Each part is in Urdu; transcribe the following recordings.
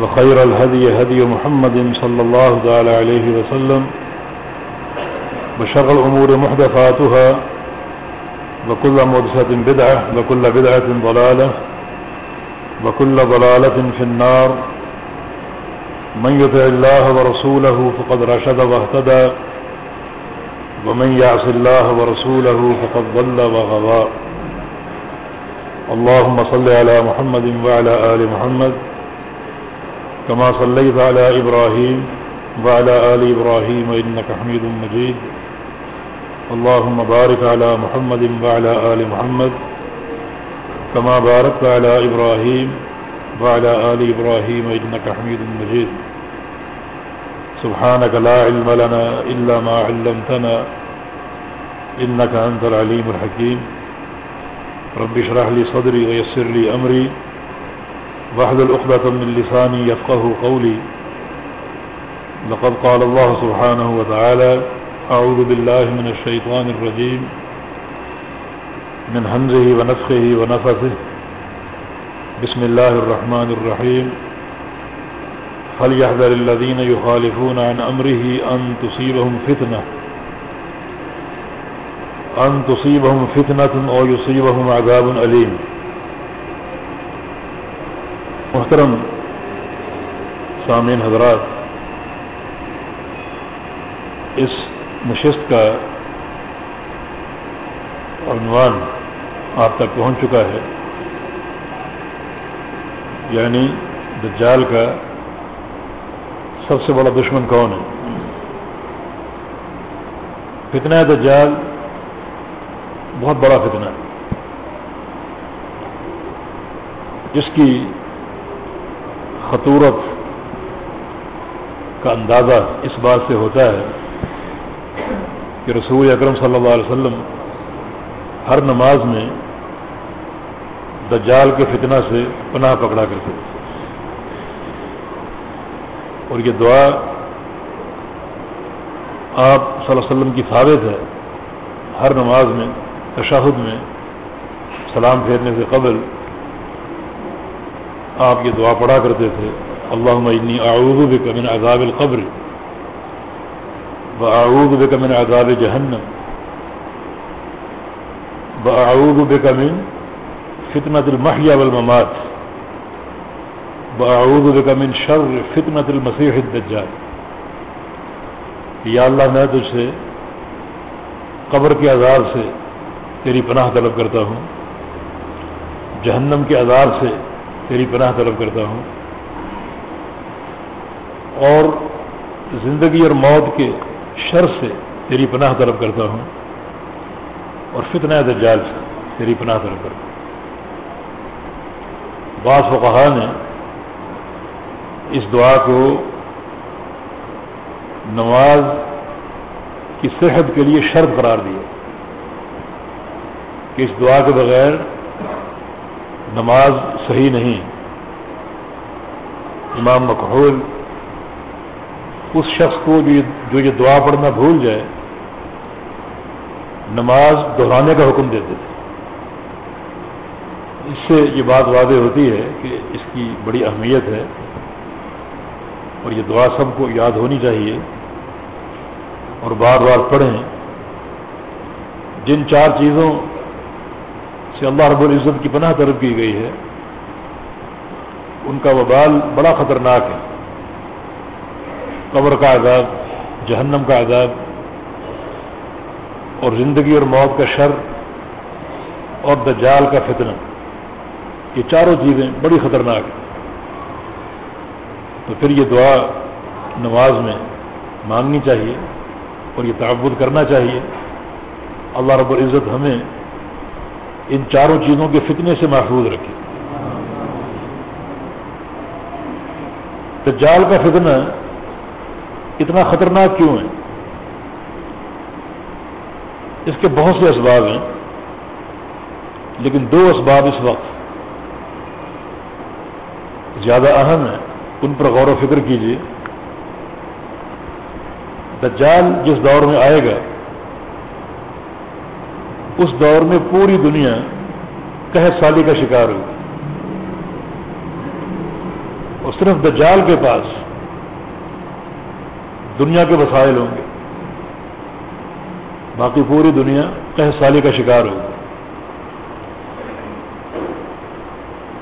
وخير الهدي هدي محمد صلى الله تعالى عليه وسلم وشر الأمور محدثاتها وكل مدسة بدعة وكل بدعة ضلالة وكل ضلالة في النار من يطع الله ورسوله فقد رشد واهتدى ومن يعص الله ورسوله فقد ضل وغضى اللهم صل على محمد وعلى آل محمد كما صليت على إبراهيم وعلى آل إبراهيم إنك حميد مجيد. اللهم بارك على محمد وعلى آل محمد كما باركت على إبراهيم وعلى آل إبراهيم إنك حميد مجيد. سبحانك لا علم لنا إلا ما علمتنا إنك أنت العليم الحكيم. رب اشرح لي صدري ويسر لي أمري. واحلل عقدة من لساني يفقه قولي. لقد قال الله سبحانه وتعالى أعوذ بالله من الشيطان الرجيم. من همزه ونفخه ونفثه. بسم الله الرحمن الرحيم. فليحذر الذين يخالفون عن أمره أن تصيبهم فتنة؟ أن تصيبهم فتنة أو يصيبهم عذاب أليم. محترم سامعین حضرات، اس نشست کا عنوان آپ تک پہنچ چکا ہے۔ یعنی دجال کا سب سے بڑا دشمن کون ہے؟ فتنہ دجال بہت بڑا فتنہ۔ ہے جس کی خطورت کا اندازہ اس بات سے ہوتا ہے کہ رسول اکرم صلی اللہ علیہ وسلم ہر نماز میں دجال کے فتنہ سے پناہ پکڑا کرتے اور یہ دعا آپ صلی اللہ علیہ وسلم کی ثابت ہے۔ ہر نماز میں تشاہد میں، سلام پھیرنے سے قبل آپ یہ دعا پڑھا کرتے تھے اللہ انی اعوذ بک من عذاب القبر و بک من عذاب جہنم و بک من فتنة المحیا والممات و بک من شر فتنة المسیح الدجال۔ یا اللہ، میں تجھ سے قبر کے عذاب سے تیری پناہ طلب کرتا ہوں، جہنم کے عذاب سے تیری پناہ طلب کرتا ہوں۔ اور زندگی اور موت کے شر سے تیری پناہ طلب کرتا ہوں۔ اور فتنہ دجال سے تیری پناہ طلب کرتا ہوں۔ بعض فقہا نے اس دعا کو نماز کی صحت کے لیے شرط قرار دیا کہ اس دعا کے بغیر نماز صحیح نہیں۔ امام مقحول اس شخص کو جو یہ دعا پڑھنا بھول جائے، نماز دہرانے کا حکم دیتے تھے۔ اس سے یہ بات واضح ہوتی ہے کہ اس کی بڑی اہمیت ہے اور یہ دعا سب کو یاد ہونی چاہیے۔ اور بار بار پڑھیں۔ جن چار چیزوں سے اللہ رب العزت کی پناہ طلب کی گئی ہے، ان کا وبال بڑا خطرناک ہے۔ قبر کا عذاب، جہنم کا عذاب، اور زندگی اور موت کا شر اور دجال کا فتنہ، یہ چاروں چیزیں بڑی خطرناک ہیں۔ تو پھر یہ دعا نماز میں مانگنی چاہیے اور یہ تعبد کرنا چاہیے۔ اللہ رب العزت ہمیں ان چاروں چیزوں کے فتنے سے محفوظ رکھے۔ دجال کا فتنہ اتنا خطرناک کیوں ہے؟ اس کے بہت سے اسباب ہیں، لیکن دو اسباب اس وقت زیادہ اہم ہیں۔ ان پر غور و فکر کیجیے دجال جس دور میں آئے گا اس دور میں پوری دنیا قحط سالی کا شکار ہوگی اور صرف دجال کے پاس دنیا کے وسائل ہوں گے۔ باقی پوری دنیا قحط سالی کا شکار ہوگی۔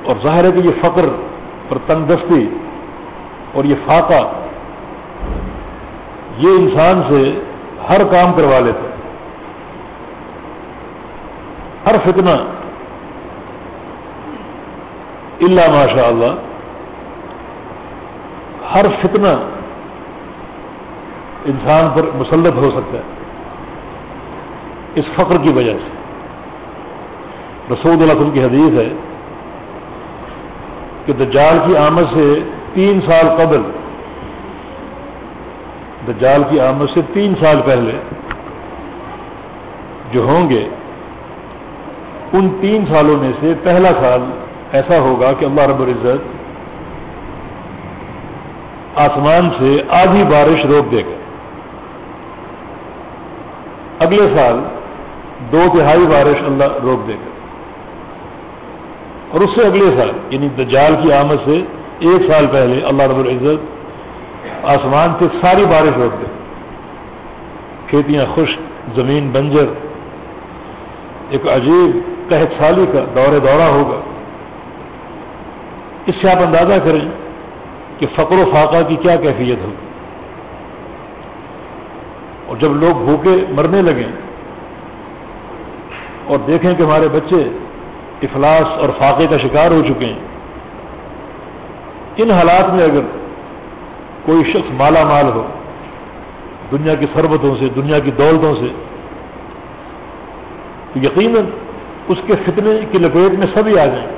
اور ظاہر ہے کہ یہ فقر اور تندرستی اور یہ فاقہ یہ انسان سے ہر کام کروا لیتے ہر فتنہ اللہ ماشاء اللہ ہر فتنہ انسان پر مسلط ہو سکتا ہے اس فقر کی وجہ سے رسول اللہ کی حدیث ہے کہ دجال کی آمد سے تین سال قبل دجال کی آمد سے تین سال پہلے جو ہوں گے ان تین سالوں میں سے پہلا سال ایسا ہوگا کہ اللہ رب العزت آسمان سے آدھی بارش روک دے گا۔ اگلے سال دو تہائی بارش اللہ روک دے گا۔ اور اس سے اگلے سال یعنی دجال کی آمد سے ایک سال پہلے اللہ رب العزت آسمان سے ساری بارش روک دے۔ کھیتیاں خشک، زمین بنجر ایک عجیب قحط سالی کا دورے دورہ ہوگا۔ اس سے آپ اندازہ کریں کہ فقر و فاقہ کی کیا کیفیت ہوگی۔ اور جب لوگ بھوکے مرنے لگیں اور دیکھیں کہ ہمارے بچے افلاس اور فاقے کا شکار ہو چکے ہیں، ان حالات میں اگر کوئی شخص مالا مال ہو، دنیا کی سربتوں سے، دنیا کی دولتوں سے تو یقیناً اس کے فتنے کی لپیٹ میں سبھی آ جائیں۔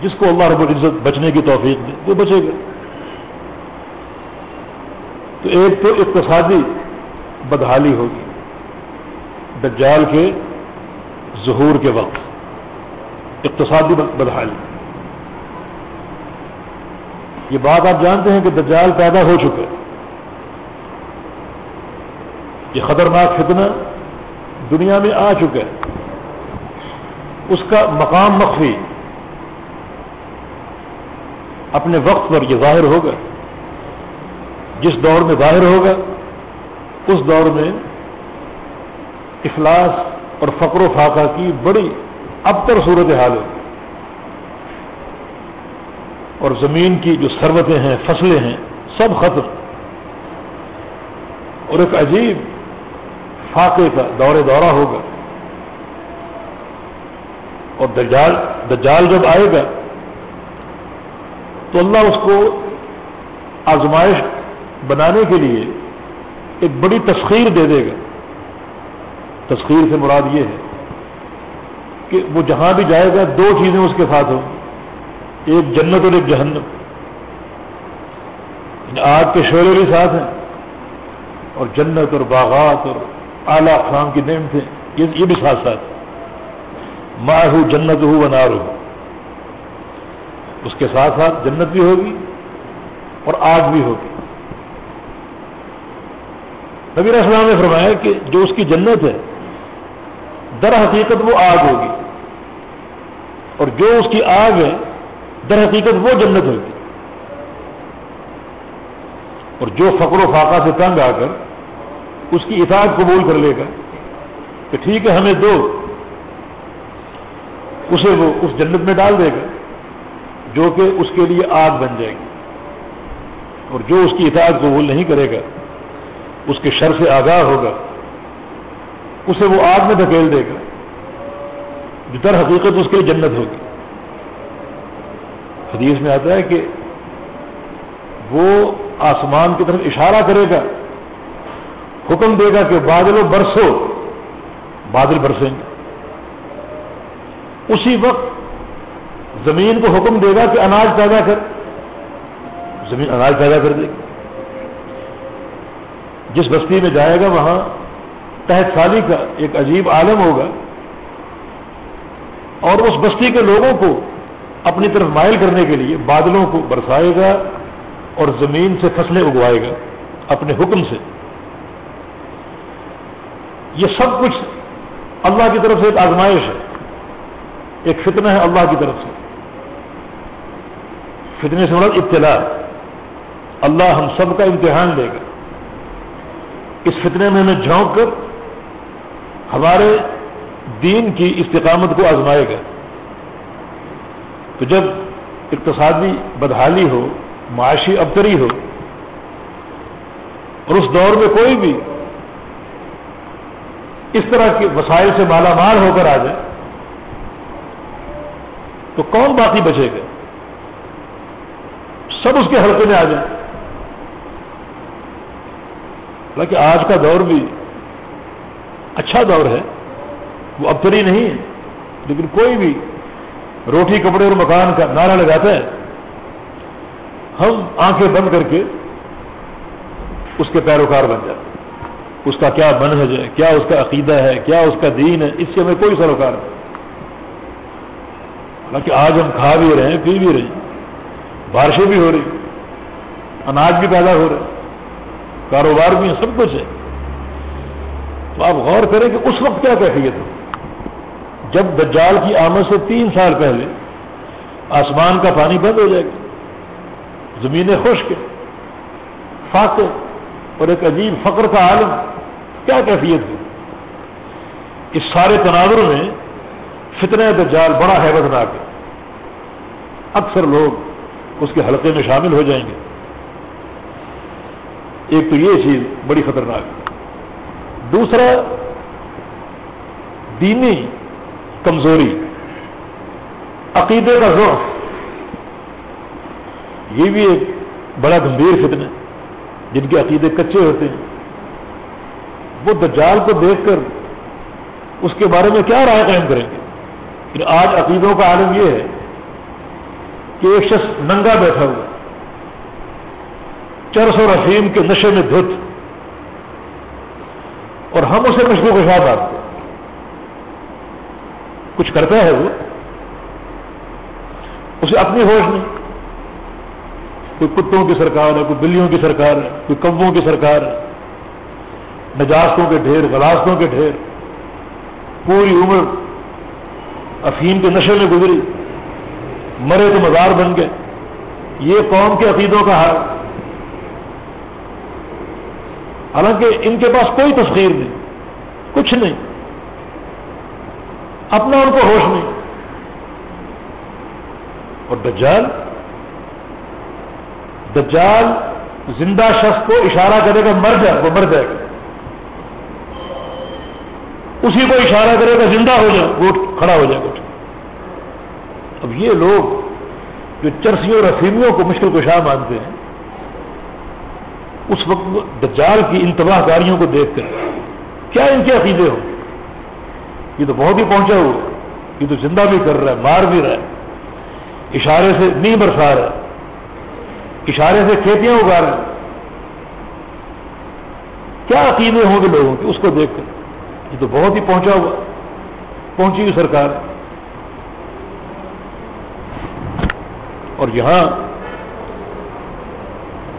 جس کو اللہ رب العزت بچنے کی توفیق دے، وہ بچے گا۔ تو ایک تو اقتصادی بدحالی ہوگی۔ دجال کے ظہور کے وقت اقتصادی بدحالی۔ یہ بات آپ جانتے ہیں کہ دجال پیدا ہو چکا۔ ہے یہ خطرناک فتنہ دنیا میں آ چکا ہے اس کا مقام مخفی۔ اپنے وقت پر یہ ظاہر ہوگا۔ جس دور میں ظاہر ہوگا، اس دور میں افلاس اور فقر و فاقہ کی بڑی ابتر صورت حال ہے۔ اور زمین کی جو سروتیں ہیں، فصلیں ہیں، سب ختم اور ایک عجیب فاقے کا دورے دورہ ہوگا اور دجال دجال جب آئے گا، تو اللہ اس کو آزمائش بنانے کے لیے ایک بڑی تسخیر دے دے گا۔ تسخیر سے مراد یہ ہے کہ وہ جہاں بھی جائے گا، دو چیزیں اس کے ساتھ ہوں۔ ایک جنت اور ایک جہنم۔ یعنی آگ کے شعرے بھی ساتھ ہیں۔ اور جنت اور باغات اور اعلیٰ اقسام کی نیم تھے یہ بھی ساتھ ساتھ۔ ماں ہوں جنت ہوں بنا ہو اس کے ساتھ ساتھ جنت بھی ہوگی اور آگ بھی ہوگی۔ نبیر اسلام نے فرمایا کہ جو اس کی جنت ہے، در حقیقت وہ آگ ہوگی۔ اور جو اس کی آگ ہے، در حقیقت وہ جنت ہوگی۔ اور جو فقر و فاقہ سے تنگ آ کر اس کی اطاعت قبول کر لے گا۔ کہ ٹھیک ہے، ہمیں دو۔ اسے وہ اس جنت میں ڈال دے گا، جو کہ اس کے لیے آگ بن جائے گی۔ اور جو اس کی اطاعت قبول نہیں کرے گا، اس کے شر سے آگاہ ہوگا۔ اسے وہ آگ میں دھکیل دے گا، جو در حقیقت اس کے لیے جنت ہوگی۔ حدیث میں آتا ہے کہ وہ آسمان کی طرف اشارہ کرے گا۔ حکم دے گا کہ بادلوں برسو، بادل برسیں گے۔ اسی وقت زمین کو حکم دے گا کہ اناج پیدا کر۔ زمین اناج پیدا کر دے گی۔ جس بستی میں جائے گا، وہاں تحت سالی کا ایک عجیب عالم ہوگا۔ اور اس بستی کے لوگوں کو اپنی طرف مائل کرنے کے لیے بادلوں کو برسائے گا اور زمین سے فصلیں اگوائے گا، اپنے حکم سے۔ یہ سب کچھ اللہ کی طرف سے ایک آزمائش ہے۔ ایک فتنہ ہے اللہ کی طرف سے۔ فتنے سے مراد اطلاع اللہ ہم سب کا امتحان لے گا۔ اس فتنے میں ہمیں جھونک کر ہمارے دین کی استقامت کو آزمائے گا۔ تو جب اقتصادی بدحالی ہو، معاشی ابتری ہو، اور اس دور میں کوئی بھی اس طرح کے وسائل سے مالا مال ہو کر آ جائے، تو کون باقی بچے گا؟ سب اس کے حلقے میں آ جائیں۔ حالانکہ آج کا دور بھی اچھا دور ہے، وہ ابتری نہیں ہے، لیکن کوئی بھی روٹی، کپڑے اور مکان کا نعرہ لگاتا ہے، ہم آنکھیں بند کر کے اس کے پیروکار بن جاتے ہیں۔ اس کا کیا منحج ہے؟ کیا اس کا عقیدہ ہے؟ کیا اس کا دین ہے؟ اس سے ہمیں کوئی سروکار نہیں۔ حالانکہ آج ہم کھا بھی رہے ہیں، پی بھی رہے ہیں۔ بارشیں بھی ہو رہی اناج بھی پیدا ہو رہے کاروبار بھی سب کچھ ہے۔ تو آپ غور کریں کہ اس وقت کیا کیفیت ہو جب دجال کی آمد سے تین سال پہلے آسمان کا پانی بند ہو جائے گا، زمینیں خشک فاقے اور ایک عجیب فقر کا عالم کیا کیفیت ہے؟ اس سارے تناظر میں فتنہ دجال بڑا حیبت ناک ہے۔ اکثر لوگ اس کے حلقے میں شامل ہو جائیں گے۔ ایک تو یہ چیز بڑی خطرناک ہے۔ دوسرا، دینی کمزوری۔ عقیدے کا ضعف۔ یہ بھی ایک بڑا گمبھیر فتن ہے۔ جن کے عقیدے کچے ہوتے ہیں۔ وہ دجال کو دیکھ کر اس کے بارے میں کیا رائے قائم کریں گے؟ آج عقیدوں کا عالم یہ ہے کہ ایک شخص ننگا بیٹھا ہوا چرس اور افیم کے نشے میں دھت۔ اور ہم اسے مشکو کے ساتھ آتے کچھ کرتا ہے وہ؟ اسے اپنی ہوش نہیں۔ کوئی کتوں کی سرکار ہے، کوئی بلیوں کی سرکار ہے، کوئی کبوں کی سرکار ہے۔ نجاستوں کے ڈھیر، غلاستوں کے ڈھیر۔ پوری عمر افیم کے نشے میں گزری۔ مرے تو مزار بن گئے۔ یہ قوم کے عقیدوں کا حال۔ حالانکہ ان کے پاس کوئی تصویر نہیں، کچھ نہیں۔ اپنا ان کو ہوش نہیں۔ اور دجال؟ دجال زندہ شخص کو اشارہ کرے گا، مر جائے وہ مر جائے گا۔ اسی کو اشارہ کرے گا، زندہ ہو جائے وہ کھڑا ہو جائے گا۔ اب یہ لوگ جو چرسیوں اور افیمیوں کو مشکل کشا مانتے ہیں، اس وقت دجال کی ان تباہ کاریوں کو دیکھ کر کیا ان کے عقیدے ہو یہ تو بہت ہی پہنچا ہوا۔ یہ تو زندہ بھی کر رہا ہے، مار بھی رہا ہے۔ اشارے سے نہیں برسا رہا ہے۔ اشارے سے کھیتیاں اگا رہے ہیں کیا عقیدے ہوں گے لوگوں کے؟ اس کو دیکھ کر۔ یہ تو بہت ہی پہنچا ہوا۔ پہنچی ہوئی سرکار۔ اور یہاں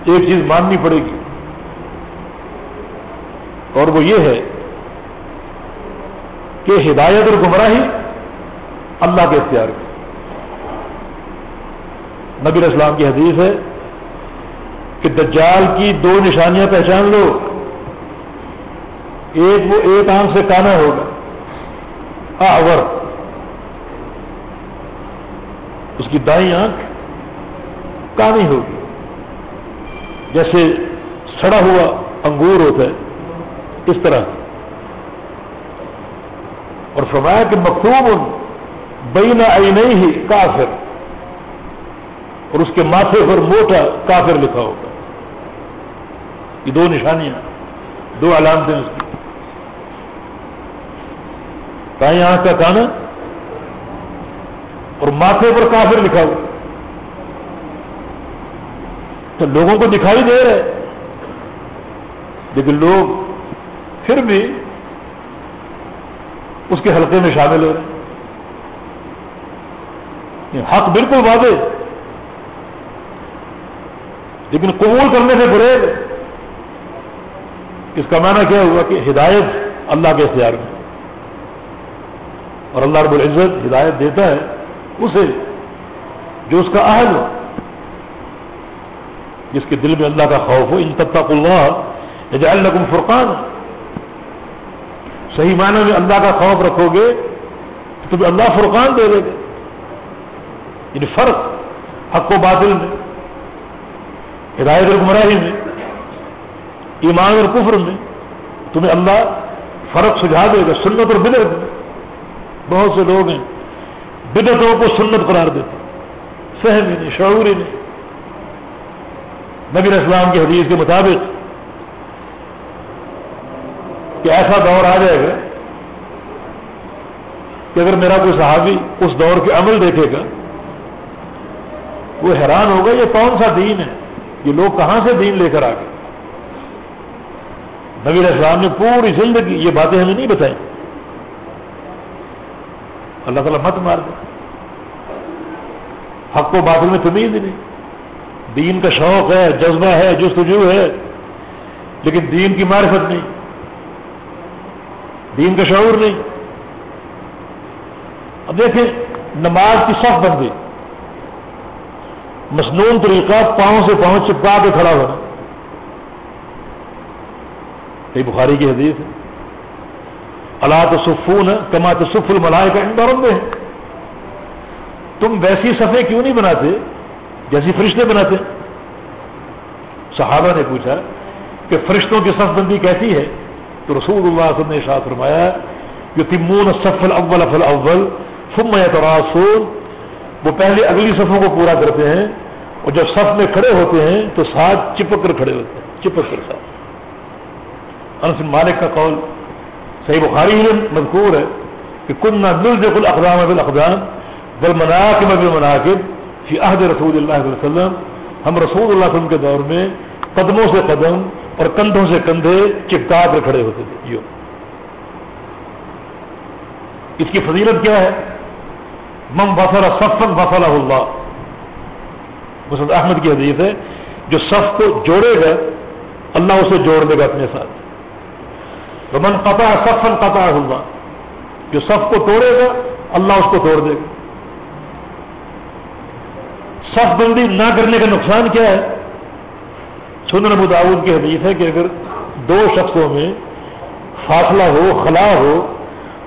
ایک چیز ماننی پڑے گی۔ اور وہ یہ ہے کہ ہدایت اور گمراہی اللہ کے اختیار کی۔ نبی اسلام کی حدیث ہے کہ دجال کی دو نشانیاں پہچان لو۔ ایک وہ ایک آنکھ سے کانا ہوگا۔ آور اس کی دائیں آنکھ کانی ہوگی۔ جیسے سڑا ہوا انگور ہوتا ہے، اس طرح۔ اور فرمایا کہ مقوم بین آئی نہیں ہی کافر۔ اور اس کے ماتھے پر موٹا کافر لکھا ہوگا۔ یہ دو نشانیاں، دو علامتیں اس کی۔ کہیں آنکھ کا کانا اور ماتھے پر کافر لکھا ہوا۔ تو لوگوں کو دکھائی دے رہے۔ لیکن لوگ پھر بھی اس کے حلقے میں شامل ہو رہے ہیں۔ حق بالکل واضح لیکن قبول کرنے سے برے اس کا معنی کیا ہوا کہ ہدایت اللہ کے اختیار میں۔ اور اللہ رب العزت ہدایت دیتا ہے، اسے، جو اس کا اہل ہو، جس کے دل میں اللہ کا خوف ہو، ان تب اللہ لکم فرقان صحیح معنی میں اللہ کا خوف رکھو گے، تو تمہیں اللہ فرقان دے دے گا یعنی فرق، حق و باطل میں، ہدایت اور گمراہی میں، ایمان اور کفر میں، تمہیں اللہ فرق سجھا دے گا، سنت اور بدرت میں۔ بہت سے لوگ ہیں بدتوں کو سنت قرار دیتے فہم ہی نہیں، شعور ہی نہیں۔ نبی اسلام کی حدیث کے مطابق کہ ایسا دور آ جائے گا کہ اگر میرا کوئی صحابی اس دور کے عمل دیکھے گا، وہ حیران ہوگا، یہ کون سا دین ہے؟ یہ لوگ کہاں سے دین لے کر آ گئے؟ نبی اسلام نے پوری زندگی یہ باتیں ہمیں نہیں بتائیں اللہ تعالیٰ مت مار دے۔ حق و باطل میں تمیز ہی نہیں۔ دین کا شوق ہے، جذبہ ہے، جستجو ہے، لیکن دین کی معرفت نہیں۔ دین کا شعور نہیں۔ اب دیکھیں، نماز کی صف بندی۔ مصنون طریقہ پاؤں سے پاؤں چپکا کے کھڑا ہونا۔ یہ بخاری کی حدیث ہے۔ اللہ تو کما تو سف الملائے کا اندر ہیں تم ویسی صفحے کیوں نہیں بناتے؟ جیسی فرشتے بناتے؟ صحابہ نے پوچھا کہ فرشتوں کی صف بندی کیسی ہے؟ تو رسول اللہ صلی اللہ علیہ وسلم نے شاہ فرمایا کہ تمون سفل اول افل اول فم وہ پہلے اگلی صفوں کو پورا کرتے ہیں، اور جب صف میں کھڑے ہوتے ہیں تو ساتھ چپک کر کھڑے ہوتے ہیں، چپک کر ساتھ۔ انس مالک کا قول صحیح بخاری میں مذکور ہے کہ کن نہ دل سے کل اقدام بل اقدام بل مناقب بل مناقب فی عہد رسول اللہ علیہ وسلم۔ ہم رسول اللہ علیہ وسلم کے دور میں قدموں سے قدم اور کندھوں سے کندھے چپکا کر کھڑے ہوتے تھے۔ جو اس کی فضیلت کیا ہے؟ مم بفر سفن بفل اللہ۔ مسد احمد کی حدیث ہے، جو صف کو جوڑے گا، اللہ اسے جوڑ دے گا اپنے ساتھ۔ من قطع سفن قطع ہوگا جو صف کو توڑے گا، اللہ اس کو توڑ دے گا. صف بندی نہ کرنے کا نقصان کیا ہے؟ سنن ابو داود کی حدیث ہے کہ اگر دو شخصوں میں فاصلہ ہو، خلا ہو،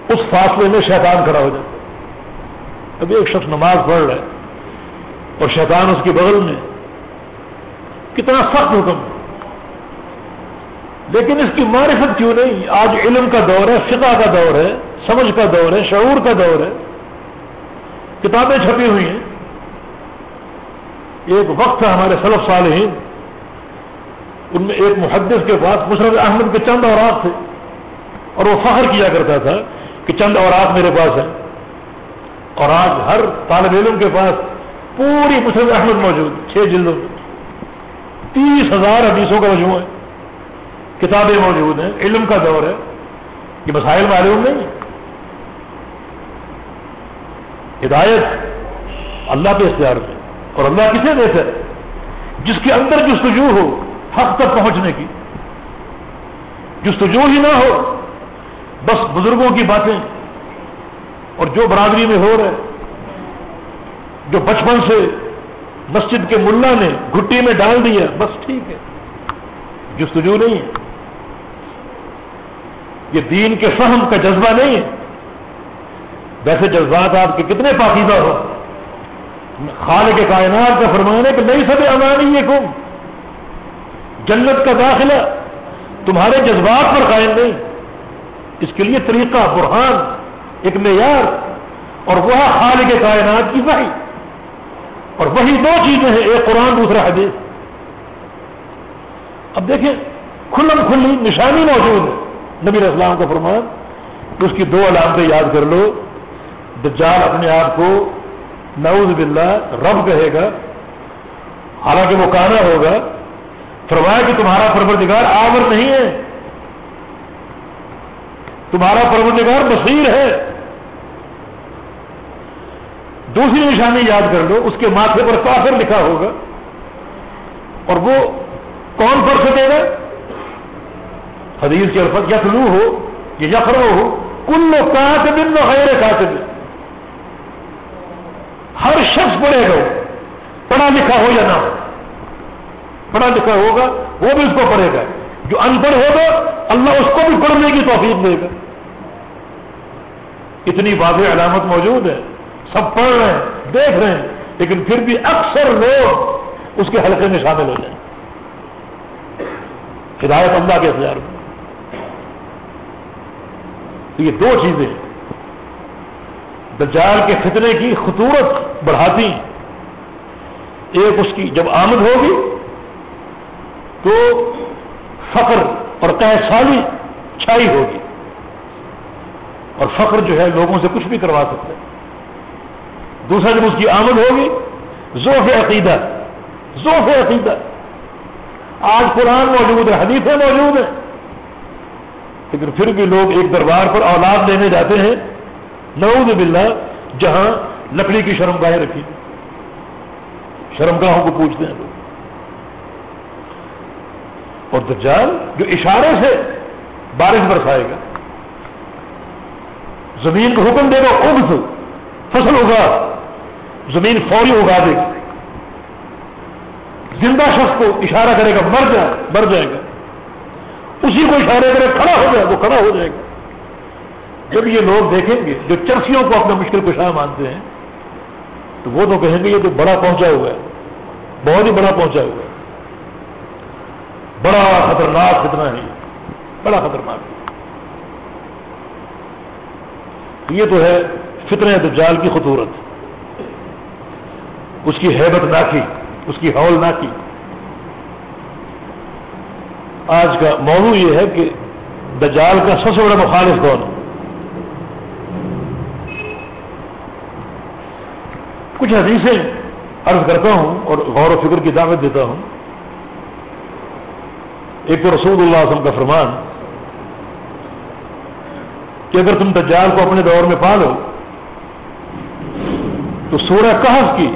اس فاصلے میں شیطان کھڑا ہو جاتا ابھی ایک شخص نماز پڑھ رہا ہے اور شیطان اس کے بغل میں کتنا سخت حکم ہے۔ لیکن اس کی معرفت کیوں نہیں؟ آج علم کا دور ہے، فقہ کا دور ہے، سمجھ کا دور ہے، شعور کا دور ہے۔ کتابیں چھپی ہوئی ہیں۔ ایک وقت ہے ہمارے سلف صالحین۔ ان میں ایک محدث کے پاس مشرف احمد کے چند اوراق تھے۔ اور وہ فخر کیا کرتا تھا کہ چند اوراق میرے پاس ہیں۔ اور آج ہر طالب علم کے پاس پوری مسلم احمد موجود، چھ جلدوں میں۔ تیس ہزار حدیثوں کا مجموعہ ہے۔ کتابیں موجود ہیں، علم کا دور ہے، یہ مسائل معلوم نہیں۔ ہدایت اللہ کے اختیار میں اور اللہ کسے دیتا ہے جس کے اندر جستجو ہو، حق تک پہنچنے کی۔ جستجو ہی نہ ہو، بس بزرگوں کی باتیں۔ اور جو برادری میں ہو رہے، جو بچپن سے مسجد کے ملا نے گھٹی میں ڈال دیا بس ٹھیک ہے۔ جستجو نہیں ہے۔ یہ دین کے فہم کا جذبہ نہیں ہے۔ ویسے جذبات آپ کے کتنے پاکیزہ ہو خال کے کائنات کا فرمانے کہ نہیں سب امانی یہ کم جنت کا داخلہ تمہارے جذبات پر قائم نہیں۔ اس کے لیے طریقہ برہان، ایک معیار، اور وہ خال کے کائنات کی وحی۔ اور وہی دو چیزیں ہیں، ایک قرآن، دوسرا حدیث۔ اب دیکھیں، کھلم کھلی نشانی موجود ہے۔ نبی اسلام کا فرمان، اس کی دو علامتیں یاد کر لو۔ دجال اپنے آپ کو نعوذ باللہ رب کہے گا، حالانکہ وہ کانا ہوگا۔ فرمایا کہ تمہارا پروردگار آور نہیں ہے۔ تمہارا پروردگار بصیر ہے۔ دوسری نشانی یاد کر لو، اس کے ماتھے پر کافر لکھا ہوگا۔ اور وہ کون پر سکے گا حدیث کے الفظ یخلو ہو یا یخرو ہو کل لوگ کہاں غیر کہاں سے دن ہر شخص پڑھے گا پڑھا لکھا ہو یا نہ ہو۔ پڑھا لکھا ہوگا، وہ بھی اس کو پڑھے گا۔ جو ان پڑھ ہوگا، اللہ اس کو بھی پڑھنے کی توفیق دے گا۔ اتنی واضح علامت موجود ہے۔ سب پڑھ رہے ہیں، دیکھ رہے ہیں، لیکن پھر بھی اکثر لوگ اس کے حلقے میں شامل ہو جائیں۔ ہدایت اللہ کے اختیار میں۔ تو یہ دو چیزیں دجال کے فتنے کی خطورت بڑھاتی ایک اس کی جب آمد ہوگی تو فخر اور کہ سالی چھائی ہوگی اور فخر جو ہے لوگوں سے کچھ بھی کروا سکتے دوسرا جب اس کی آمد ہوگی، ذوف عقیدہ ذوف عقیدہ۔ آج قرآن موجود ہے، حدیثیں موجود ہیں۔ لیکن پھر بھی لوگ ایک دربار پر اولاد لینے جاتے ہیں۔ نعوذ باللہ، جہاں لکڑی کی شرم گاہیں رکھی۔ شرم گاہوں کو پوچھتے ہیں لوگ۔ اور دجال جو اشارے سے بارش برسائے گا۔ زمین کو حکم دے گا اگ فصل ہوگا۔ زمین فوری اگا دے گا زندہ شخص کو اشارہ کرے گا، مر جائے مر جائے گا۔ اسی کو اشارہ کرے کھڑا ہو جائے وہ کھڑا ہو جائے گا۔ جب یہ لوگ دیکھیں گے، جو چرسیوں کو اپنا مشکل کشا مانتے ہیں، تو وہ تو کہیں گے یہ تو بڑا پہنچا ہوا ہے۔ بہت ہی بڑا پہنچا ہوا ہے۔ بڑا خطرناک کتنا ہے بڑا خطرناک۔ یہ تو ہے فطر دجال کی خطورت۔ اس کی حیبت نہ کی، اس کی ہول نہ کی۔ آج کا موضوع یہ ہے کہ دجال کا سب سے بڑا مخالف کون کچھ حدیثیں عرض کرتا ہوں اور غور و فکر کی دعوت دیتا ہوں۔ ایک تو رسول اللہ وسلم کا فرمان کہ اگر تم دجال کو اپنے دور میں پالو تو سورہ کہف کی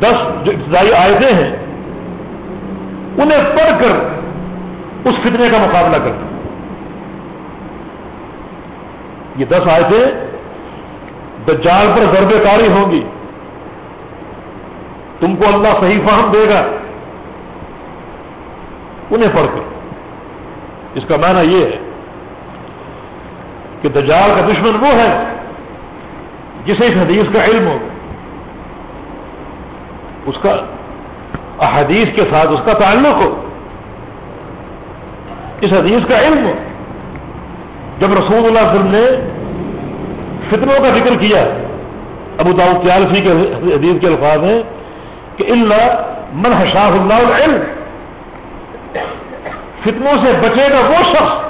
دس جو ابتدائی آیتیں ہیں، انہیں پڑھ کر اس فتنے کا مقابلہ کر یہ دس آیتیں دجال پر ضرب کاری ہوں گی۔ تم کو اللہ صحیح فہم دے گا۔ انہیں پڑھ کر۔ اس کا معنی یہ ہے کہ دجال کا دشمن وہ ہے جسے اس حدیث کا علم ہو۔ اس کا احادیث کے ساتھ اس کا تعلق ہو۔ اس حدیث کا علم جب رسول اللہ علیہ وسلم نے فتنوں کا ذکر کیا، ابو داؤ تیالفی کے حدیث کے الفاظ ہیں کہ اللہ من حشاہ اللہ علم فتنوں سے بچے گا وہ شخص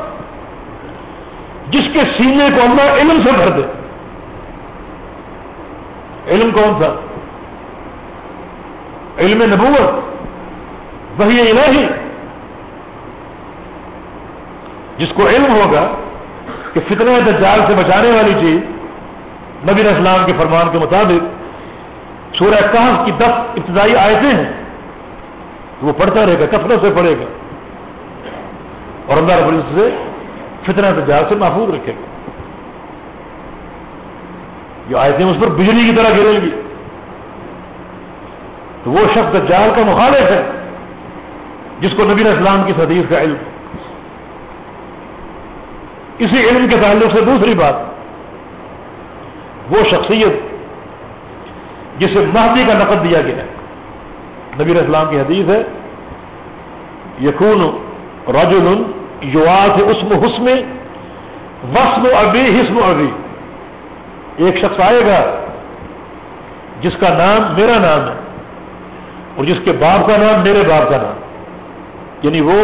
جس کے سینے کو اللہ علم سے بھر دے۔ علم کون سا؟ علم نبوت وہی الہی۔ جس کو علم ہوگا کہ فتنہ دجال سے بچانے والی چیز نبی اسلام کے فرمان کے مطابق سورہ کہف کی دس ابتدائی آیتیں ہیں، وہ پڑھتا رہے گا کثرت سے پڑھے گا۔ اور اللہ رب العزت سے فتنہ دجال سے محفوظ رکھے گا۔ جو آیتیں اس پر بجلی کی طرح گریں گی۔ تو وہ شخص دجال کا مخالف ہے، جس کو نبی اسلام کی حدیث کا علم۔ اسی علم کے تعلق سے دوسری بات، وہ شخصیت جسے مہدی کا نقد دیا گیا ہے۔ نبی اسلام کی حدیث ہے یقون رجل یوات اسم حسم وسم ابھی حسم ابھی ایک شخص آئے گا جس کا نام میرا نام ہے اور جس کے باپ کا نام میرے باپ کا نام یعنی وہ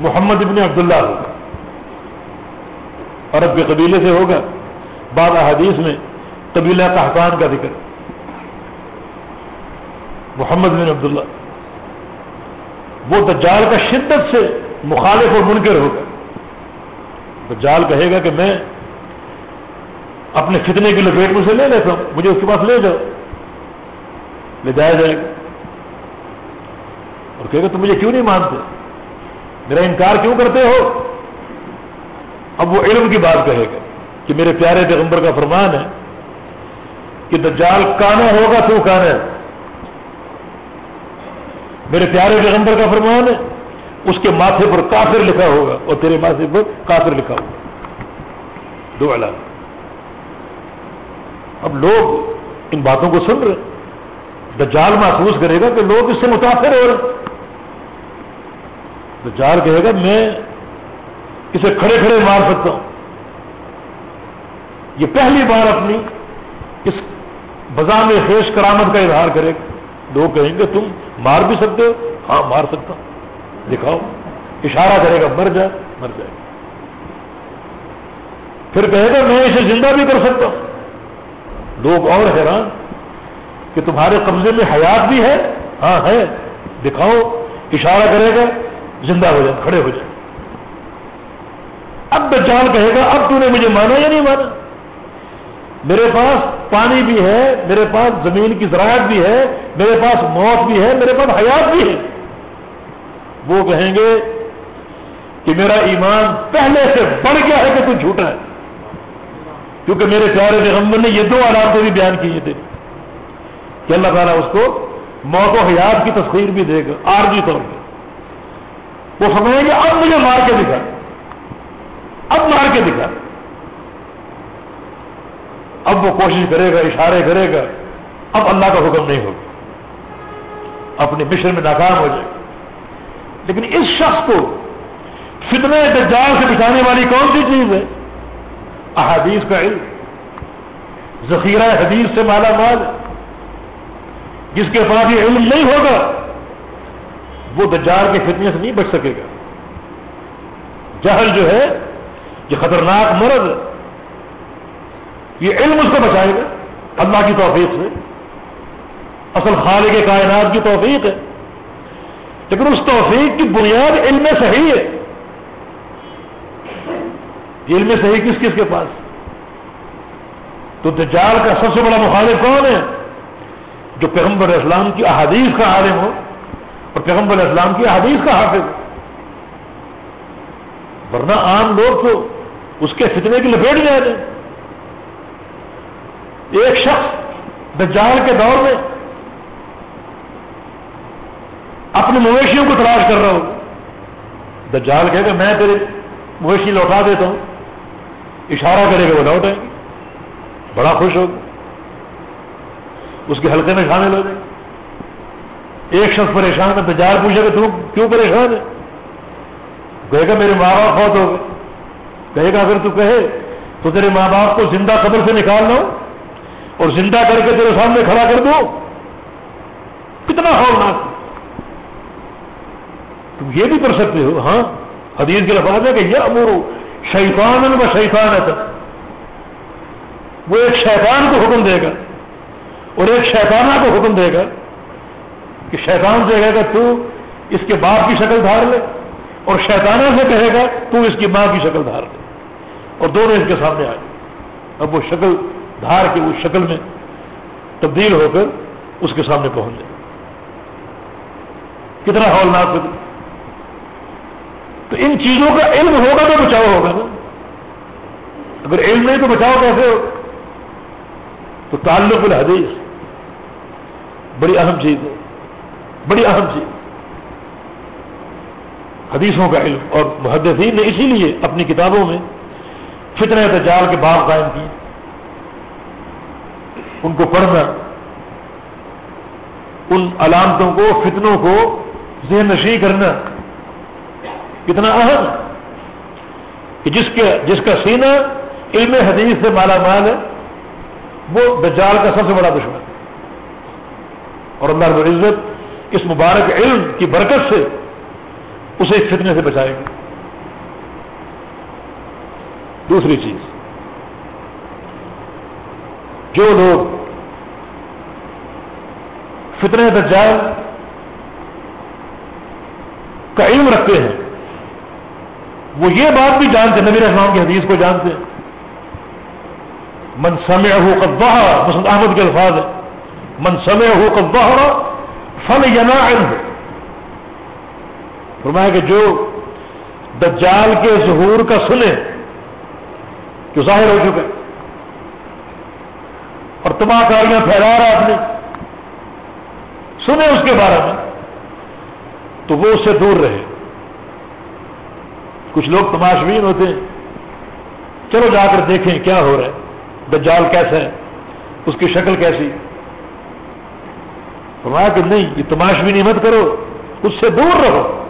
محمد ابن عبداللہ ہوگا۔ عرب کے قبیلے سے ہوگا، بعض احادیث میں قبیلہ قحطان کا ذکر۔ محمد بن عبداللہ، وہ دجال کا شدت سے مخالف اور منکر ہوگا۔ دجال کہے گا کہ میں اپنے فتنے کی لپیٹ میں سے لے لیتا ہوں، مجھے اس کے پاس لے جاؤ۔ لے جایا جائے گا۔ اور کہے گا، تم مجھے کیوں نہیں مانتے؟ میرا انکار کیوں کرتے ہو؟ اب وہ علم کی بات کہے گا کہ میرے پیارے پیغمبر کا فرمان ہے کہ دجال کانا ہوگا تو کانا میرے پیارے پیغمبر کا فرمان ہے، اس کے ماتھے پر کافر لکھا ہوگا اور تیرے ماتھے پر کافر لکھا ہوگا۔ دو الگ اب لوگ ان باتوں کو سن رہے دجال محسوس کرے گا کہ لوگ اس سے متاثر ہو رہے دجال کہے گا، میں اسے کھڑے کھڑے مار سکتا ہوں۔ یہ پہلی بار اپنی اس بزام خیش کرامت کا اظہار کرے۔ گا لوگ کہیں گے تم مار بھی سکتے ہو؟ ہاں مار سکتا ہوں۔ دکھاؤ۔ اشارہ کرے گا، مر جائے مر جائے پھر کہے گا، میں اسے زندہ بھی کر سکتا ہوں۔ لوگ اور حیران کہ تمہارے قبضے میں حیات بھی ہے؟ ہاں ہے۔ دکھاؤ۔ اشارہ کرے گا، زندہ ہو جائے کھڑے ہو جائے اب دجال کہے گا، اب تو نے مجھے مانا یا نہیں مانا؟ میرے پاس پانی بھی ہے، میرے پاس زمین کی زراعت بھی ہے، میرے پاس موت بھی ہے، میرے پاس حیات بھی ہے۔ وہ کہیں گے کہ میرا ایمان پہلے سے بڑھ گیا ہے کہ تو جھوٹا ہے۔ کیونکہ میرے پیارے پیغمبر نے یہ دو علامتیں بھی بیان کی تھے کہ اللہ تعالیٰ اس کو موت و حیات کی تصویر بھی دے گا، عارضی طور پہ وہ سمجھیں گے، اب مجھے مار کے دکھا۔ اب مار کے دکھا۔ اب وہ کوشش کرے گا، اشارے کرے گا۔ اب اللہ کا حکم نہیں ہوگا۔ اپنے مشن میں ناکام ہو جائے۔ گا لیکن اس شخص کو فتنے دجال سے بچانے والی کون سی چیز ہے؟ احادیث کا علم۔ ذخیرہ حدیث سے مالا مال۔ جس کے پاس یہ علم نہیں ہوگا، وہ دجال کے فتنے سے نہیں بچ سکے گا۔ جہل جو ہے یہ خطرناک مرض یہ علم اس کو بچائے گا۔ اللہ کی توفیق سے۔ اصل خالق کائنات کی توفیق ہے۔ لیکن اس توفیق کی بنیاد علم صحیح ہے۔ یہ علم صحیح کس کس کے پاس؟ تو دجال کا سب سے بڑا مخالف کون ہے؟ جو پیغمبر اسلام کی احادیث کا عالم ہو اور پیغمبر اسلام کی احادیث کا حافظ ورنہ عام لوگ تو اس کے فتنے کی لپیٹ جائے رہے ایک شخص دجال کے دور میں اپنے مویشیوں کو تلاش کر رہا ہوں دجال کہے گا، میں تیرے مویشی لوٹا دیتا ہوں۔ اشارہ کرے گا وہ لوٹ آئیں گے بڑا خوش ہوگا۔ اس کے حلقے میں شامل ہو جائے۔ ایک شخص پریشان ہے، دجال پوچھے گا تم کیوں پریشان ہے؟ کہے گا، میرے ماں باپ بہت ہو گئے۔ کہے گا اگر تو کہے تو تیرے ماں باپ کو زندہ قبر سے نکال لو اور زندہ کر کے تیرے سامنے کھڑا کر دو کتنا ہولناک تم یہ بھی کر سکتے ہو۔ ہاں حدیث کے لفاظ ہے کہ یہ امور شیطان و شیطان ہے وہ ایک شیطان کو حکم دے گا اور ایک شیطانہ کو حکم دے گا کہ شیطان سے کہے گا تو اس کے باپ کی شکل دھار لے اور شیطانہ سے کہے گا تو اس کی ماں کی شکل دھار لے۔ اور دونوں اس کے سامنے آئے۔ اب وہ شکل دھار کے اس شکل میں تبدیل ہو کر اس کے سامنے پہنچ جائے کتنا ہولناک تو ان چیزوں کا علم ہوگا تو بچاؤ ہوگا نا۔ اگر علم نہیں تو بچاؤ کیسے ہو تو تعلق الحدیث۔ بڑی اہم چیز ہے۔ بڑی اہم چیز۔ حدیثوں کا علم اور محدثین نے اسی لیے اپنی کتابوں میں فتنہ دجال کے باب قائم کیے۔ ان کو پڑھنا۔ ان علامتوں کو، فتنوں کو ذہن نشی کرنا۔ کتنا اہم کہ جس کے، جس کا سینہ علم حدیث سے مالا مال ہے، وہ دجال کا سب سے بڑا دشمن ہے۔ اور اللہ رب العزت اس مبارک علم کی برکت سے اسے فتنے سے بچائے گا۔ دوسری چیز جو لوگ فتنے دجال کا علم رکھتے ہیں، وہ یہ بات بھی جانتے نبی رحمان کی حدیث کو جانتے ہیں۔ من سمع ہو قبا مسد احمد کے الفاظ ہے من سمع ہو قبا فن ینا علم فرمایا کہ جو دجال کے ظہور کا سنے جو ظاہر ہو چکا اور تباہ کاریاں پھیلا رہا اپنی سنے اس کے بارے میں۔ تو وہ اس سے دور رہے۔ کچھ لوگ تماشبین ہوتے ہیں۔ چلو جا کر دیکھیں کیا ہو رہا ہے۔ دجال کیسا ہے اس کی شکل کیسی؟ فرمایا کہ نہیں، یہ تماشبینی مت کرو۔ اس سے دور رہو۔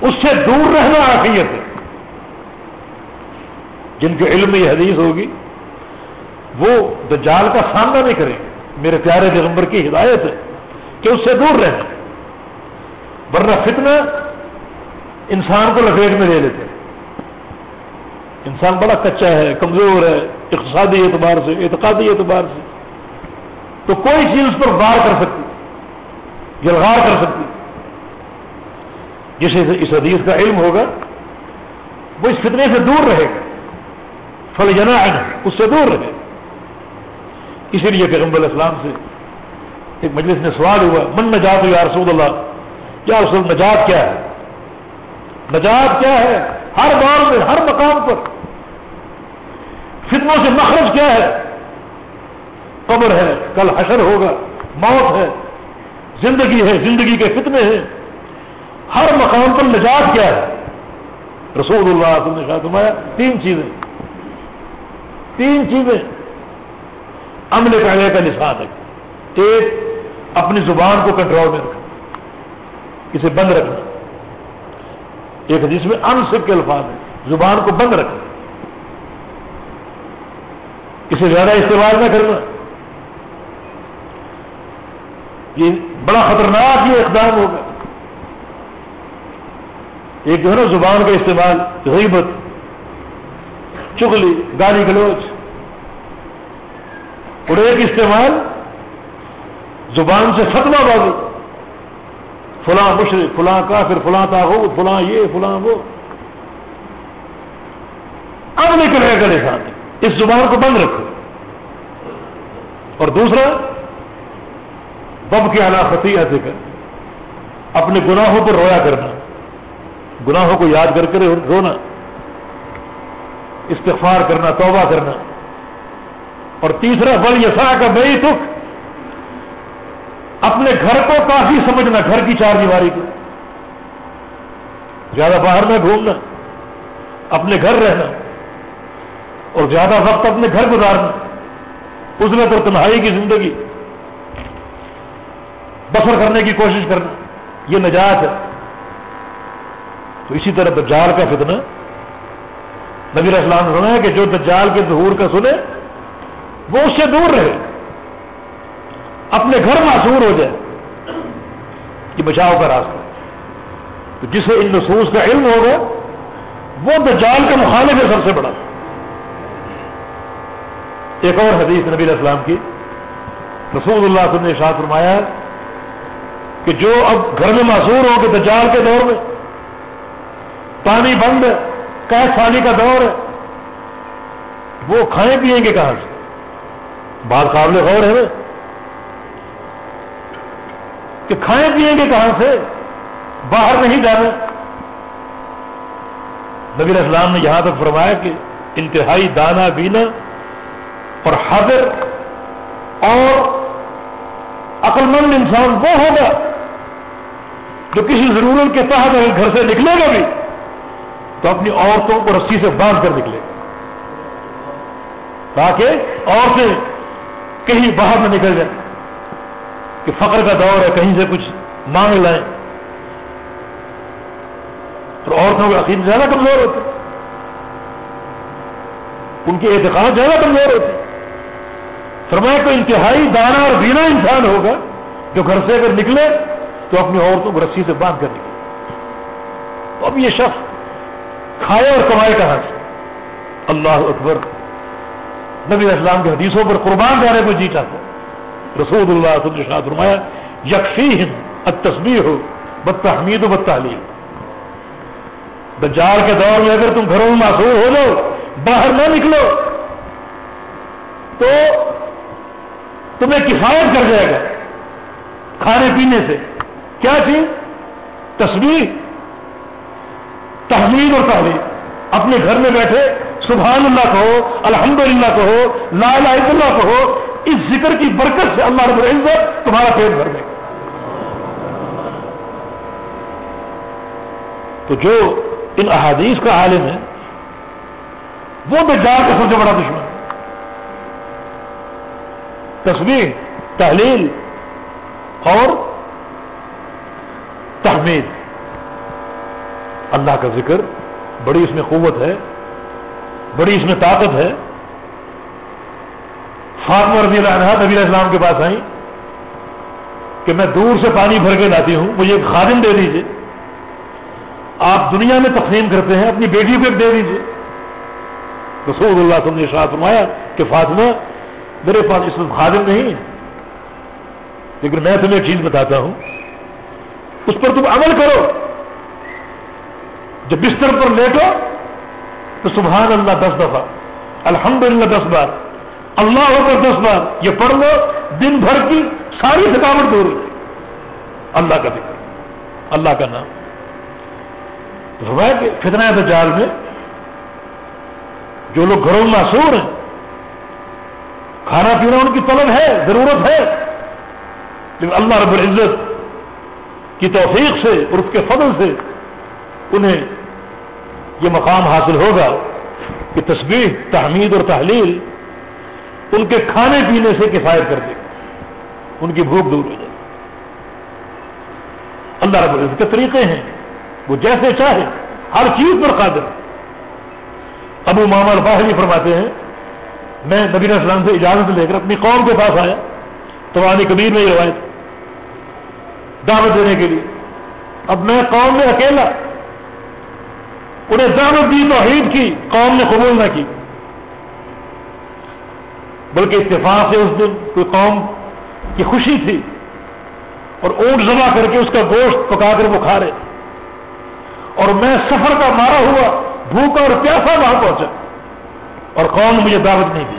اس سے دور رہنا آفیت ہے۔ جن کے علم میں یہ حدیث ہوگی، وہ دجال کا سامنا نہیں کریں میرے پیارے پیغمبر کی ہدایت ہے کہ اس سے دور رہنا ورنہ فتنہ انسان کو لپیٹ میں لے لیتے انسان بڑا کچا ہے، کمزور ہے، اقتصادی اعتبار سے، اعتقادی اعتبار سے۔ تو کوئی چیز اس پر بار کر سکتی، گلغار کر سکتی۔ جسے اس حدیث کا علم ہوگا، وہ اس فتنے سے دور رہے گا۔ فل جنا اس سے دور رہے۔ اسی لیے پیغمبر اسلام سے ایک مجلس میں سوال ہوا، من نجات یا رسول اللہ؟ کیا رسول نجات کیا ہے؟ نجات کیا ہے؟ ہر دور میں، ہر مقام پر۔ فتنوں سے مخرج کیا ہے؟ قبر ہے، کل حشر ہوگا، موت ہے، زندگی ہے، زندگی کے فتنے ہیں۔ ہر مقام پر نجات کیا ہے؟ رسول اللہ، تم نے شاہ تمہارا تین چیزیں۔ تین چیزیں عمل کرنے کا نشان ہے۔ ایک اپنی زبان کو کنٹرول میں رکھنا۔ اسے بند رکھنا۔ ایک حدیث میں ان سب کے الفاظ ہیں۔ زبان کو بند رکھنا۔ اسے زیادہ استعمال نہ کرنا۔ یہ بڑا خطرناک یہ اقدام ہوگا۔ ایک جو ہے نا زبان کا استعمال غیبت۔ چگلی، گالی گلوچ۔ اور ایک استعمال، زبان سے ختمہ بازی فلاں مشرق، فلاں کافر، فلاں تاغوت فلاں یہ، فلاں وہ۔ اب نکلے گلے ساتھ۔ اس زبان کو بند رکھو۔ اور دوسرا بب کے علاقتی ایسے کر اپنے گناہوں پر رویا کرنا۔ گناہوں کو یاد کر کے رونا۔ استغفار کرنا، توبہ کرنا۔ اور تیسرا، بل یسا کا بئی تک اپنے گھر کو کافی سمجھنا، گھر کی چار دیواری کو۔ زیادہ باہر میں گھومنا، اپنے گھر رہنا۔ اور زیادہ وقت اپنے گھر گزارنا، اس میں تنہائی کی زندگی۔ بسر کرنے کی کوشش کرنا، یہ نجات ہے۔ تو اسی طرح دجال کا فتنہ نبی اسلام نے سنا ہے کہ جو دجال کے ظہور کا سنے، وہ اس سے دور رہے۔ اپنے گھر معصور ہو جائے۔ کہ بچاؤ کا راستہ۔ تو جسے ان نصوص کا علم ہوگا، وہ دجال کا مخالف ہے سب سے بڑا۔ ایک اور حدیث نبی اسلام کی، رسول اللہ نے شاہ فرمایا کہ جو اب گھر میں معصور ہو کہ دجال کے دور میں، پانی بند ہے قید پانی کا دور ہے۔ وہ کھائیں پیئیں گے کہاں سے؟ بات قابل غور ہے کہ کھائیں پیئیں گے کہاں سے؟ باہر نہیں جانا۔ نبی اسلام نے یہاں تک فرمایا کہ انتہائی دانا بینا اور حاضر اور عقل مند انسان وہ ہوگا جو کسی ضرورت کے تحت اگر گھر سے نکلے گا بھی۔ تو اپنی عورتوں کو رسی سے باندھ کر نکلے۔ تاکہ عورتیں کہیں باہر نہ نکل جائیں۔ کہ فقر کا دور ہے، کہیں سے کچھ مانگ لائیں۔ اور عورتوں کے عقید زیادہ کمزور ہوتے ان کے اعتقاد زیادہ کمزور ہوتے فرمایا کو انتہائی دانا اور بینا انسان ہوگا جو گھر سے اگر نکلے تو اپنی عورتوں کو رسی سے باندھ کر نکلے۔ تو اب یہ شخص کھائے اور کمائے کہاں سے؟ اللہ اکبر۔ نبی اسلام کے حدیثوں پر قربان جانے کو جی چاہتا رسول اللہ شاہ فرمایا یکفی ہند تصویر ہو بد تحمید و بد تعلیم دجال کے دور میں اگر تم گھروں میں معصور ہو جاؤ، باہر نہ نکلو، تو تمہیں کفایت کر جائے گا کھانے پینے سے۔ کیا چیز؟ تصویر تحمید اور تحریر اپنے گھر میں بیٹھے، سبحان اللہ کہو الحمد للہ کہو، لا الہ الا اللہ کہو، اس ذکر کی برکت سے اللہ رب العزت تمہارا پیٹ بھر دے۔ تو جو ان احادیث کا عالم ہے، وہ دجال کا سب سے بڑا دشمن۔ تصویر تحلیل اور تحمید۔ اللہ کا ذکر، بڑی اس میں قوت ہے، بڑی اس میں طاقت ہے۔ فاطمہ رضی اللہ عنہ نبی اسلام کے پاس آئی کہ میں دور سے پانی بھر کے لاتی ہوں، مجھے ایک خادم دے دیجیے آپ دنیا میں تقسیم کرتے ہیں، اپنی بیٹی کو ایک دے دیجیے رسول اللہ صلی اللہ نے شاہ فرمایا کہ فاطمہ، میرے پاس اس میں خادم نہیں ہے، لیکن میں تمہیں ایک چیز بتاتا ہوں۔ اس پر تم عمل کرو۔ جب بستر پر لیٹو تو سبحان اللہ دس دفعہ، الحمدللہ دس بار، اللہ ہو کر دس بار، یہ پڑھ لو، دن بھر کی ساری تھکاوٹ دور ہو اللہ کا ذکر، اللہ کا نام۔ تو کہ فتنہ دجال میں جو لوگ گھروں میں معصور ہیں، کھانا پینا ان کی طلب ہے، ضرورت ہے، لیکن اللہ رب العزت کی توفیق سے اور اس کے فضل سے انہیں یہ مقام حاصل ہوگا کہ تصویر تحمید اور تحلیل ان کے کھانے پینے سے کفایت کر دے، ان کی بھوک دور ہو جائے۔ اللہ رب العزت کے طریقے ہیں، وہ جیسے چاہے، ہر چیز پر قادر۔ ابو محمد باہری فرماتے ہیں، میں نبی السلام سے اجازت لے کر اپنی قوم کے پاس آیا تو کبیر میں یہ روایت، دعوت دینے کے لیے۔ اب میں قوم میں اکیلا انہیں دعوت دی توحید کی، قوم نے قبول نہ کی۔ بلکہ اتفاق سے اس دن، کوئی قوم کی خوشی تھی اور اونٹ جمع کر کے اس کا گوشت پکا کر وہ کھا رہے اور میں سفر کا مارا ہوا، بھوکا اور پیاسا وہاں پہنچا۔ اور قوم نے مجھے دعوت نہیں دی۔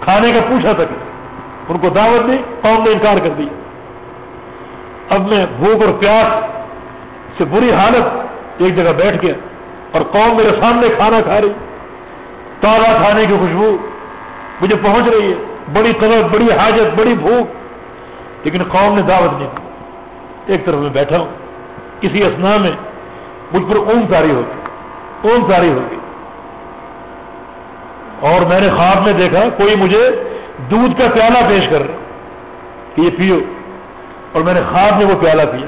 کھانے کا پوچھا تک، ان کو دعوت دی، قوم نے انکار کر دیا۔ اب میں بھوک اور پیاس سے بری حالت ایک جگہ بیٹھ گیا اور قوم میرے سامنے کھانا کھا رہی، تازہ کھانے کی خوشبو مجھے پہنچ رہی ہے۔ بڑی قدر، بڑی حاجت، بڑی بھوک۔ لیکن قوم نے دعوت نہیں دی۔ ایک طرف میں بیٹھا ہوں۔ کسی اسنا میں مجھ پر اون تاری ہوتی اون تاری ہوتی۔ اور میں نے خواب میں دیکھا، کوئی مجھے دودھ کا پیالہ پیش کر رہا کہ یہ پیو۔ اور میں نے خواب میں وہ پیالہ پیا۔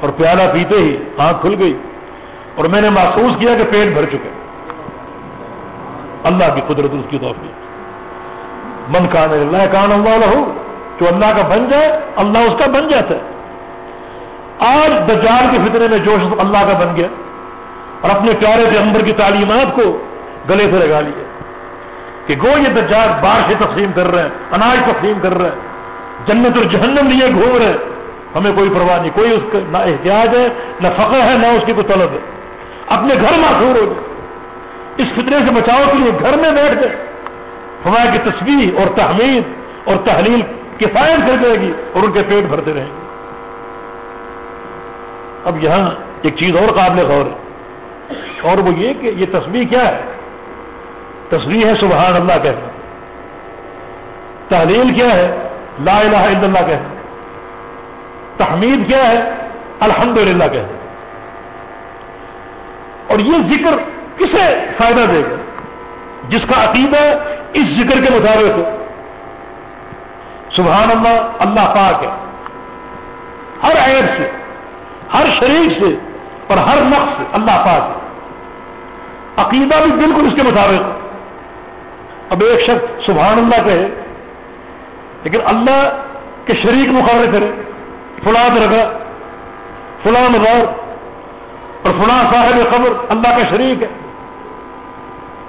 اور پیالہ پیتے ہی آنکھ کھل گئی اور میں نے محسوس کیا کہ پیٹ بھر چکے اللہ کی قدرت اس کی توفیق من کان اللہ کان اللہ ہو جو اللہ کا بن جائے، اللہ اس کا بن جاتا ہے۔ آج دجال کے فطرے میں جوش اللہ کا بن گیا اور اپنے پیارے کے اندر کی تعلیمات کو گلے سے لگا لیا کہ گو یہ دجال بارشیں تقسیم کر رہے ہیں، اناج تقسیم کر رہے ہیں، جنت اور جہنم لیے گھوم رہے ہمیں کوئی پرواہ نہیں، کوئی اس کا نہ احتیاط ہے، نہ فخر ہے، نہ اس کی کوئی طلب ہے۔ اپنے گھر معصور ہو گئے اس فطرے سے بچاؤ کے لیے گھر میں بیٹھ گئے ہمارے کی تصویر اور تحمید اور تحلیل کفایت کر جائے گی اور ان کے پیٹ بھرتے رہیں۔ گے اب یہاں ایک چیز اور قابل غور ہے۔ اور وہ یہ کہ یہ تصویر کیا ہے؟ تصویر ہے سبحان اللہ کہنا۔ تحلیل کیا ہے؟ لا الہ الا اللہ کہتے تحمید کیا ہے؟ الحمد للہ کہتے اور یہ ذکر کسے فائدہ دے گا؟ جس کا عقیدہ اس ذکر کے مطابق ہو۔ سبحان اللہ اللہ پاک ہے۔ ہر عیب سے، ہر شریک سے، اور ہر نقص سے اللہ پاک ہے۔ عقیدہ بھی بالکل اس کے مطابق اب ایک شخص سبحان اللہ کہے، لیکن اللہ کے شریک مقابلے کرے فلاں رگا فلاں مزار اور فلاں صاحب قبر، اللہ کا شریک ہے۔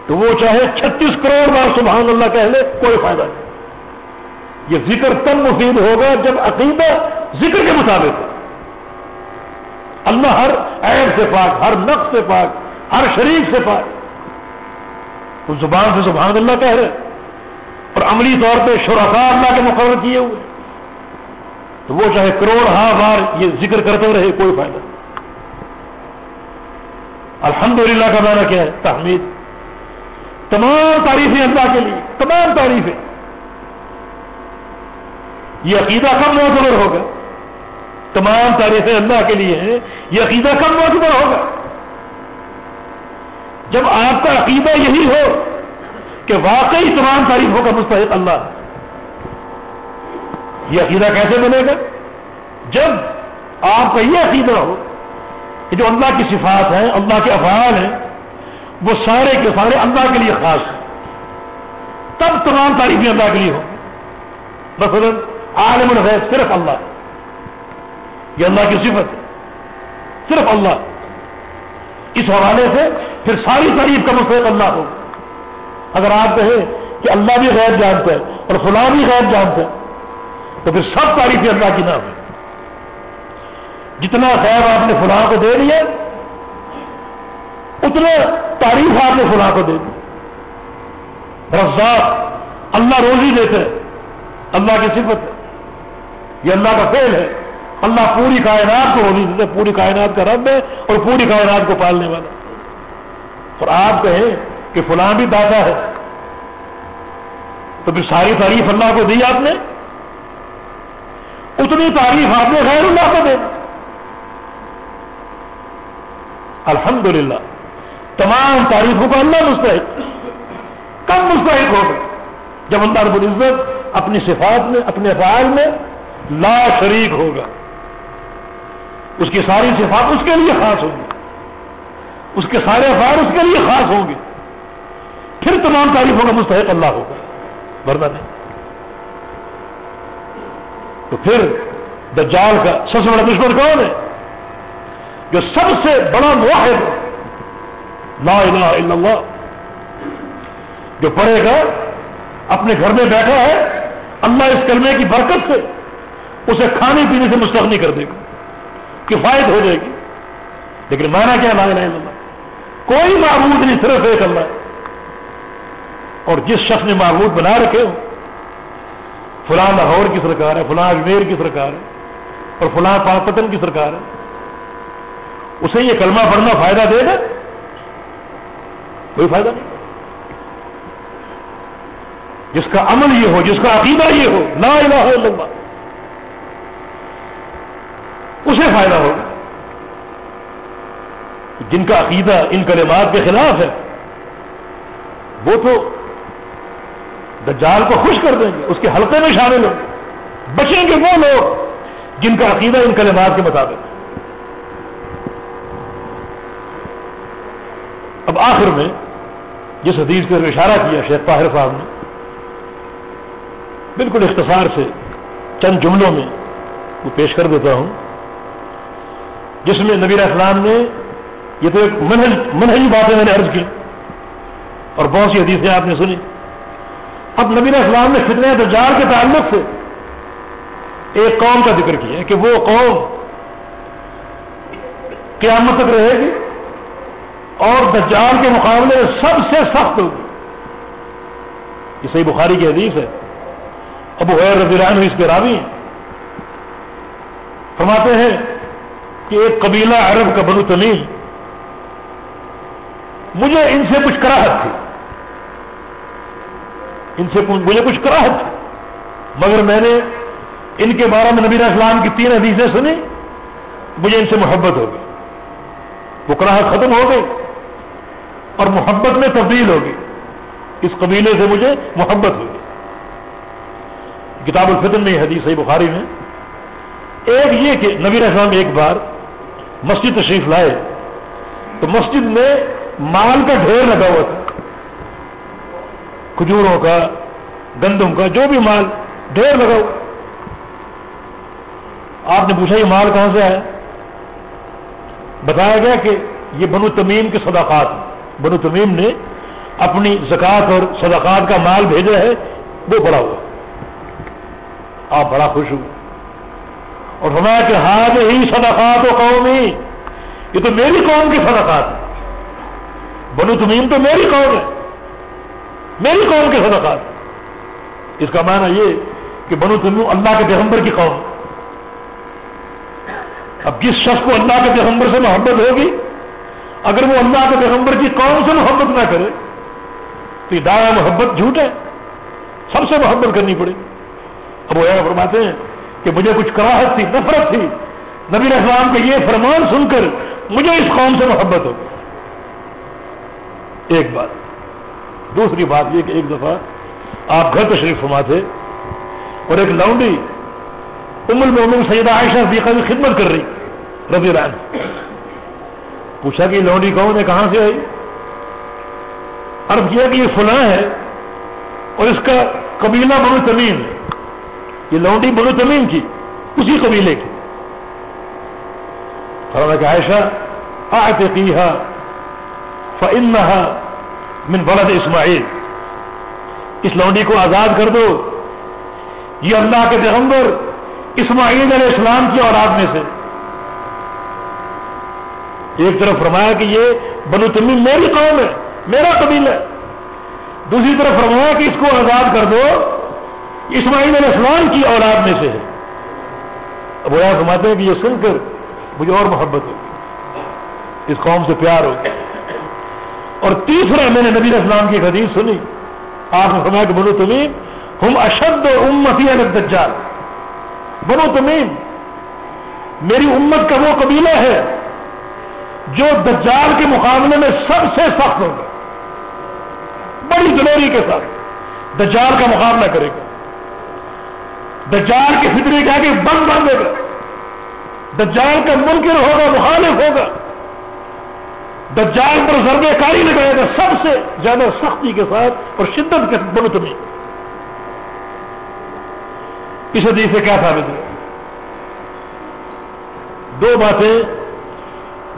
تو وہ چاہے چھتیس کروڑ بار سبحان اللہ کہہ لے، کوئی فائدہ نہیں۔ یہ ذکر تب مفید ہوگا جب عقیدہ ذکر کے مطابق اللہ ہر عیب سے پاک، ہر نقص سے پاک، ہر شریک سے پاک۔ اس زبان سے سبحان اللہ کہہ رہے اور عملی طور پہ شرکا اللہ کے مقرر کیے ہوئے تو وہ چاہے کروڑ ہاں بار یہ ذکر کرتے رہے، کوئی فائدہ نہیں۔ الحمدللہ کا معنی کیا ہے؟ تحمید۔ تمام تعریفیں اللہ کے لیے، تمام تعریفیں۔ یہ عقیدہ کم معتبر ہوگا؟ تمام تعریفیں اللہ کے لیے ہیں، یہ عقیدہ کم معتبر ہوگا؟ جب آپ کا عقیدہ یہی ہو کہ واقعی تمام تعریفوں کا مستحق اللہ ہے۔ یہ عقیدہ کیسے بنے گا؟ جب آپ کا یہ عقیدہ ہو کہ جو اللہ کی صفات ہیں، اللہ کے افعال ہیں، وہ سارے کے سارے اللہ کے لیے خاص ہیں۔ تب تمام تعریفیں اللہ کے لیے ہوں۔ مثلا عالم الغیب صرف اللہ۔ یہ اللہ کی صفت ہے۔ صرف اللہ۔ اس حوالے سے پھر ساری تعریف کا مستحق اللہ ہو۔ اگر آپ کہیں کہ اللہ بھی غیر جانتے ہیں اور فلاں بھی غیر جانتے ہیں تو پھر سب تعریفیں اللہ کی نہ ہو جتنا خیر آپ نے فلاں کو دے دیا اتنے تعریف آپ نے فلاں کو دے دی۔ رفظات اللہ روزی دیتے اللہ کی صفت ہے۔ یہ اللہ کا فیل ہے۔ اللہ پوری کائنات کو روزی دیتے پوری کائنات کا رب ہے اور پوری کائنات کو پالنے والا۔ اور آپ کہیں کہ فلاں بھی دادا ہے۔ تو پھر ساری تعریف اللہ کو دی آپ نے؟ اتنی تعریف آپ نے غیر اللہ کو دے الحمدللہ۔ تمام تعریفوں کا اللہ مستحق۔ کم مستحق ہوگا جب اللہ رب العزت اپنی صفات میں، اپنے افعال میں لا شریک ہوگا اس کی ساری صفات اس کے لیے خاص ہوگی اس کے سارے افعال اس کے لیے خاص ہوں گے۔ پھر تمام تعریفوں کا مستحق اللہ ہوگا ورنہ نہیں۔ تو پھر دجال کا سب سے بڑا دشمن کون ہے؟ جو سب سے بڑا واحد لا الہ الا اللہ، جو پڑھے گا، اپنے گھر میں بیٹھا ہے، اللہ اس کلمے کی برکت سے اسے کھانے پینے سے مستغنی کر دے گا، کفایت ہو جائے گی۔ لیکن مانا کیا لا الہ الا اللہ؟ کوئی معبود نہیں، صرف ایک اللہ۔ اور جس شخص نے معبود بنا رکھے ہو فلاں لاہور کی سرکار ہے، فلاں اجمیر کی سرکار ہے اور فلاں پاکستان کی سرکار ہے۔ اسے یہ کلمہ پڑھنا فائدہ دے گا کوئی فائدہ نہیں۔ جس کا عمل یہ ہو، جس کا عقیدہ یہ ہو، لا الہ الا اللہ۔ اسے فائدہ ہوگا۔ جن کا عقیدہ ان کلمات کے خلاف ہے، وہ تو دجال کو خوش کر دیں گے، اس کے حلقے میں شامل ہوں بچیں گے وہ لوگ جن کا عقیدہ ان کلمات کے مطابق اب آخر میں جس حدیث کو اشارہ کیا شیخ طاہر صاحب نے، بالکل اختصار سے چند جملوں میں وہ پیش کر دیتا ہوں، جس میں نبیر اسلام نے یہ تو ایک منہجی باتیں میں نے عرض کی اور بہت سی حدیثیں آپ نے سنی۔ اب نبیر اسلام نے فتنہ دجال کے تعلق سے ایک قوم کا ذکر کیا کہ وہ قوم قیامت تک رہے گی اور دجال کے مقابلے میں سب سے سخت ہوگی۔ یہ صحیح بخاری کی حدیث ہے۔ ابو غیر رضی اللہ عنہ اس کے راوی ہیں۔ فرماتے ہیں کہ ایک قبیلہ عرب کا بنو تمیم مجھے ان سے کچھ کراہت تھی۔ ان سے مجھے کچھ کراہت تھی۔ مگر میں نے ان کے بارے میں نبی اسلام کی تین حدیثیں سنی مجھے ان سے محبت ہو گئی۔ وہ کراہت ختم ہو گئی اور محبت میں تبدیل ہوگی اس قبیلے سے مجھے محبت ہوگی کتاب الفطر میں یہ حدیث ہے، بخاری میں۔ ایک یہ کہ نبی اسلام ایک بار مسجد تشریف لائے تو مسجد میں مال کا ڈھیر لگا ہوا تھا۔ کھجوروں کا، گندم کا، جو بھی مال، ڈھیر لگا آپ نے پوچھا یہ مال کہاں سے آیا؟ بتایا گیا کہ یہ بنو تمیم کے صداقات بنو تمیم نے اپنی زکوٰۃ اور صداقات کا مال بھیجا ہے، وہ بڑا ہوا۔ آپ بڑا خوش ہوئے۔ اور ہمارا کہ ہاں ہی صدقات و قومی، یہ تو میری قوم کی صدقات ہے بنو تمیم تو میری قوم ہے۔ میری قوم کے صدقات اس کا معنی یہ کہ بنو تمیم اللہ کے پیغمبر کی قوم۔ اب جس شخص کو اللہ کے پیغمبر سے محبت ہوگی، اگر وہ اللہ کے پیغمبر کی قوم سے محبت نہ کرے، تو یہ دایا محبت جھوٹ ہے۔ سب سے محبت کرنی پڑے۔ اب وہ فرماتے ہیں کہ مجھے کچھ کراہت تھی، نفرت تھی۔ نبی اسلام کے یہ فرمان سن کر مجھے اس قوم سے محبت ہو ایک بات۔ دوسری بات یہ کہ ایک دفعہ آپ گھر تشریف فرما تھے اور ایک لاؤنڈی ام المومن سیدہ عائشہ صدیقہ کی خدمت کر رہی رضی اللہ عنہ۔ پوچھا کہ لونڈی کون ہے؟ کہاں سے آئی؟ عرب کیا کہ یہ فلاں ہے اور اس کا قبیلہ بنو تمیم۔ یہ لونڈی بنو تمیم کی، اسی قبیلے کی۔ فرما کہ عائشہ آتقیہ فإنها من بلد اسماعیل۔ اس لونڈی کو آزاد کر دو۔ یہ اللہ کے پیغمبر اسماعیل علیہ السلام کی اولاد میں سے۔ ایک طرف فرمایا کہ یہ بنو تمیم میری قوم ہے، میرا قبیل ہے۔ دوسری طرف فرمایا کہ اس کو آزاد کر دو، اسماعیل علیہ السلام کی اولاد میں سے ہے۔ اب وہ فرماتے ہیں کہ یہ سن کر مجھے اور محبت ہو اس قوم سے پیار ہو۔ اور تیسرا میں نے نبی اسلام کی حدیث سنی۔ آپ نے فرمایا کہ بنو تمیم، ہم اشد امتی الدجال۔ بنو تمیم، میری امت کا وہ قبیلہ ہے جو دجال کے مقابلے میں سب سے سخت ہوگا۔ بڑی دلوری کے ساتھ دجال کا مقابلہ کرے گا۔ دجال کے فطرے کیا کہ بند باندھے گا۔ دجال کا منکر ہوگا، مخالف ہوگا۔ دجال پر ضربے کاری لگائے گا سب سے زیادہ سختی کے ساتھ اور شدت کے بنو تمہیں اس حدیث سے کیا ثابت ہے؟ دو باتیں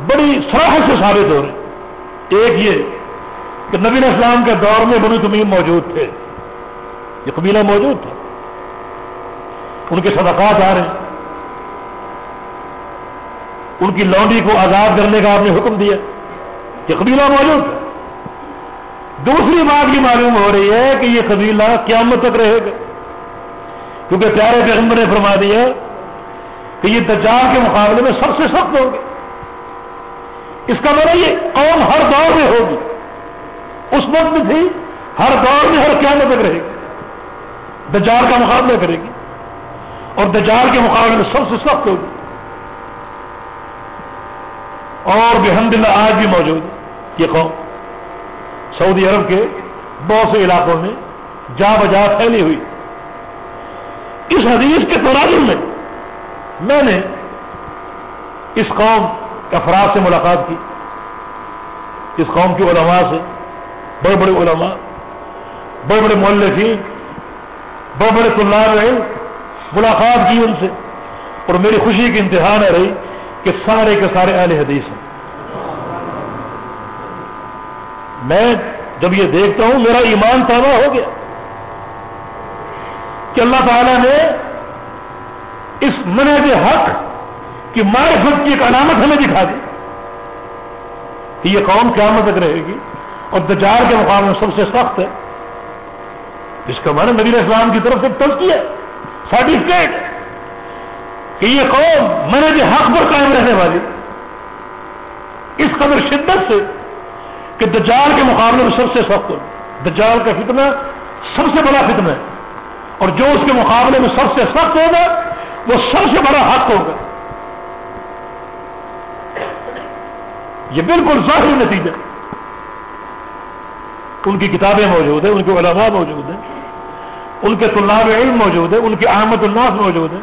بڑی سراہد سے ثابت ہو رہی ایک یہ کہ نبی اسلام کے دور میں بنو تمیم موجود تھے۔ یہ قبیلہ موجود تھا۔ ان کے صدقات آ رہے ہیں۔ ان کی لانڈی کو آزاد کرنے کا آپ نے حکم دیا۔ یہ قبیلہ موجود تھا دوسری بات یہ معلوم ہو رہی ہے کہ یہ قبیلہ قیامت تک رہے گا۔ کیونکہ پیارے پیغمبر نے فرما دیا کہ یہ دجال کے مقابلے میں سب سے سخت ہوگی اس کا مطلب یہ قوم ہر دور میں ہوگی۔ اس وقت میں تھی، ہر دور میں ہر کیا تک رہے گی۔ دجال کا مقابلہ کرے گی۔ اور دجال کے مقابلے میں سب سے سخت ہوگی۔ اور بحمد اللہ آج بھی موجود ہے۔ یہ قوم سعودی عرب کے بہت سے علاقوں میں جا بجا پھیلی ہوئی۔ اس حدیث کے تناظر میں میں نے اس قوم افراد سے ملاقات کی۔ اس قوم کی علماء سے، بڑے بڑے علماء، بڑے بڑے مولفین بڑے بڑے طلاب رہے ملاقات کی ان سے۔ اور میری خوشی کی انتہا نہ رہی کہ سارے کے سارے اہل حدیث ہیں۔ میں جب یہ دیکھتا ہوں میرا ایمان تازہ ہو گیا کہ اللہ تعالیٰ نے اس منہج حق کی معرفت کی ایک علامت ہمیں دکھا دی کہ یہ قوم قیامت تک رہے گی اور دجار کے مقابلے میں سب سے سخت ہے۔ اس کا معنی نبی اسلام کی طرف سے تزکی ہے سرٹیفکیٹ کہ یہ قوم منہج حق پر قائم رہنے والی۔ اس قدر شدت سے کہ دجال کے مقابلے میں سب سے سخت دجال کا فتنہ سب سے بڑا فتنہ ہے۔ اور جو اس کے مقابلے میں سب سے سخت ہوگا، وہ سب سے بڑا حق ہوگا۔ یہ بالکل ظاہر نتیجہ ان کی کتابیں موجود ہیں، ان کے علماء موجود ہیں۔ ان کے طلاب علم موجود ہیں، ان کی احمد الناس موجود ہیں۔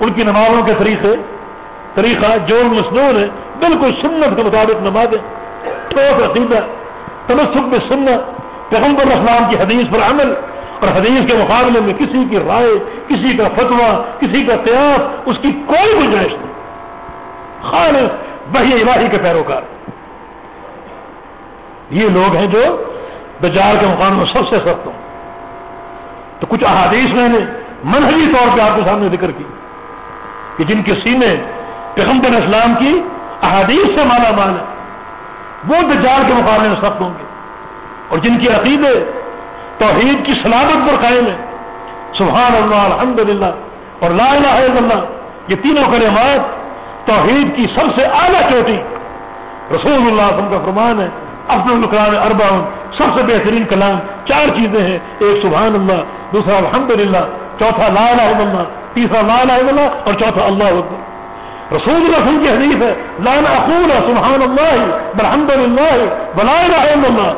ان کی نمازوں کے طریقے، طریقہ جو مصنون ہے بالکل سنت کے مطابق نمازیں۔ ٹھوس عقیدہ تمسک میں سننا پیغمبر اسلام کی حدیث پر عمل اور حدیث کے مقابلے میں کسی کی رائے، کسی کا فتوا کسی کا قیاس، اس کی کوئی گنجائش نہیں. خالص وہی الہی کے پیروکار. یہ لوگ ہیں جو بجار کے مقام میں سب سے سخت ہوں. تو کچھ احادیث میں نے منہجی طور پہ آپ کے سامنے ذکر کی کہ جن کے سینے پیغمبر اسلام کی احادیث سے مالا مال ہے. وہ دجال کے مقابلے میں سخت ہوں گے۔ اور جن کی عقیدے توحید کی سلامت پر قائم ہے سبحان اللہ الحمد للہ اور لا الہ الا اللہ، یہ تینوں کلمات توحید کی سب سے اعلیٰ چوٹی۔ رسول اللہ وسلم کا فرمان ہے افضل الکلام اربا سب سے بہترین کلام چار چیزیں ہیں۔ ایک، سبحان اللہ، دوسرا الحمد للہ چوتھا، لا الہ الا اللہ، تیسرا، لا الہ الا اللہ، اور چوتھا، اللہ اکبر۔ رسول اللہ وسلم کی حدیث ہے، لا اقول سبحان اللہ بالحمد للہ، ولا الہ اللہ،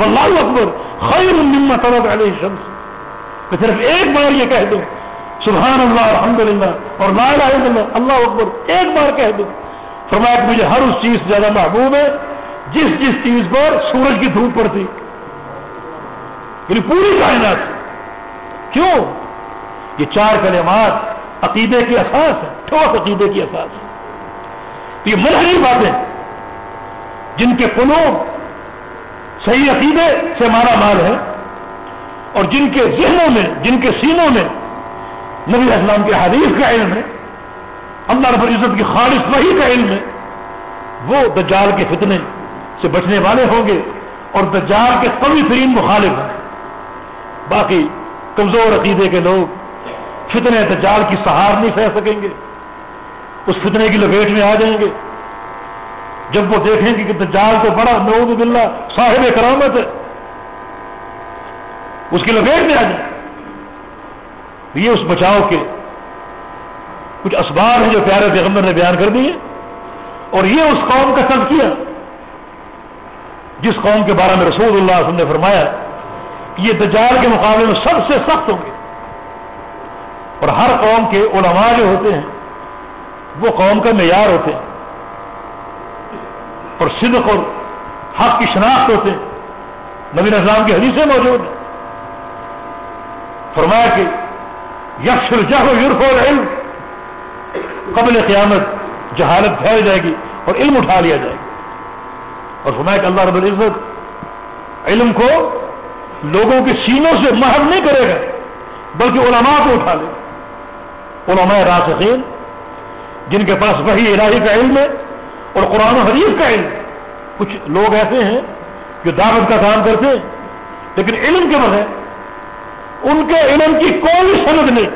واللہ اکبر، خیر مما طلب علیہ الشمس. کہ صرف ایک بار یہ کہہ دوں، سبحان اللہ، الحمد للہ، اور لا الہ الا اللہ اللہ اکبر، ایک بار کہہ دوں. فرمایا کہ مجھے ہر اس چیز سے زیادہ محبوب ہے، جس جس چیز پر سورج کی دھوپ پڑتی۔ یعنی پوری کائنات۔ کیوں؟ یہ چار کلمات عقیدے کی اساس ہے ٹھوس عقیدے کی اساس ہے تو یہ ملحری باتیں جن کے قلوب صحیح عقیدے سے مارا مال ہے اور جن کے ذہنوں میں، جن کے سینوں میں نبی اسلام کے حدیث کا علم ہے، اللہ رب العزت کی خالص وحی کا علم ہے، وہ دجال کے فتنے سے بچنے والے ہوں گے اور دجال کے قوی ترین مخالف ہیں۔ باقی کمزور عقیدے کے لوگ فتنے دجال کی سہار نہیں سہ سکیں گے۔ اس فتنے کی لپیٹ میں آ جائیں گے۔ جب وہ دیکھیں گے کہ دجال تو بڑا نعوذ باللہ صاحب کرامت ہے۔ اس کی لپیٹ میں آ جائیں۔ یہ اس بچاؤ کے کچھ اسباب ہیں جو پیارے پیغمبر نے بیان کر دیے۔ اور یہ اس قوم کا سب کیا جس قوم کے بارے میں رسول اللہ وسلم نے فرمایا کہ یہ دجال کے مقابلے میں سب سے سخت ہوں گے۔ اور ہر قوم کے علماء جو ہوتے ہیں، وہ قوم کا معیار ہوتے ہیں۔ اور صدق اور حق کی شناخت ہوتے ہیں۔ نبی نظام کی حدیثیں موجود ہیں۔ فرمایا کہ یکش الجہ یورف علم قبل قیامت جہالت پھیل جائے گی اور علم اٹھا لیا جائے گا۔ اور فرمایا کہ اللہ رب العزت علم کو لوگوں کے سینوں سے محب نہیں کرے گا، بلکہ علماء کو اٹھا لے علماء راسخین، جن کے پاس وہی الہی کا علم ہے اور قرآن و حدیث کا علم کچھ لوگ ایسے ہیں جو دعوت کا کام کرتے ہیں، لیکن علم کے بغیر ان کے علم کی کوئی سند نہیں۔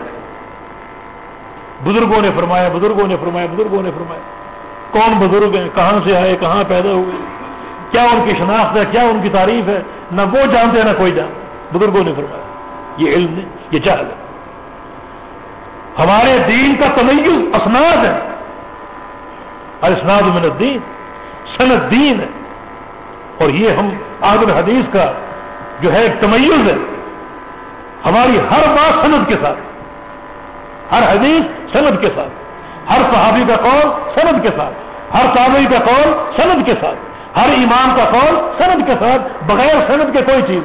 بزرگوں نے فرمایا، بزرگوں نے فرمایا، بزرگوں نے فرمایا، کون بزرگ ہیں؟ کہاں سے آئے؟ کہاں پیدا ہوئے؟ کیا ان کی شناخت ہے؟ کیا ان کی تعریف ہے؟ نہ وہ جانتے ہیں نہ کوئی جان بزرگوں نے فرمایا، یہ علم نہیں یہ چال ہے۔ ہمارے دین کا تمیز اسناد ہے۔ اسناد من الدین، سند دین ہے۔ اور یہ ہم آدم حدیث کا جو ہے ایک تمیز ہے۔ ہماری ہر بات سند کے ساتھ، ہر حدیث سند کے ساتھ، ہر صحابی کا قول سند کے ساتھ، ہر تابعی کا قول سند کے ساتھ، ہر امام کا قول سند کے ساتھ، بغیر سند کے کوئی چیز۔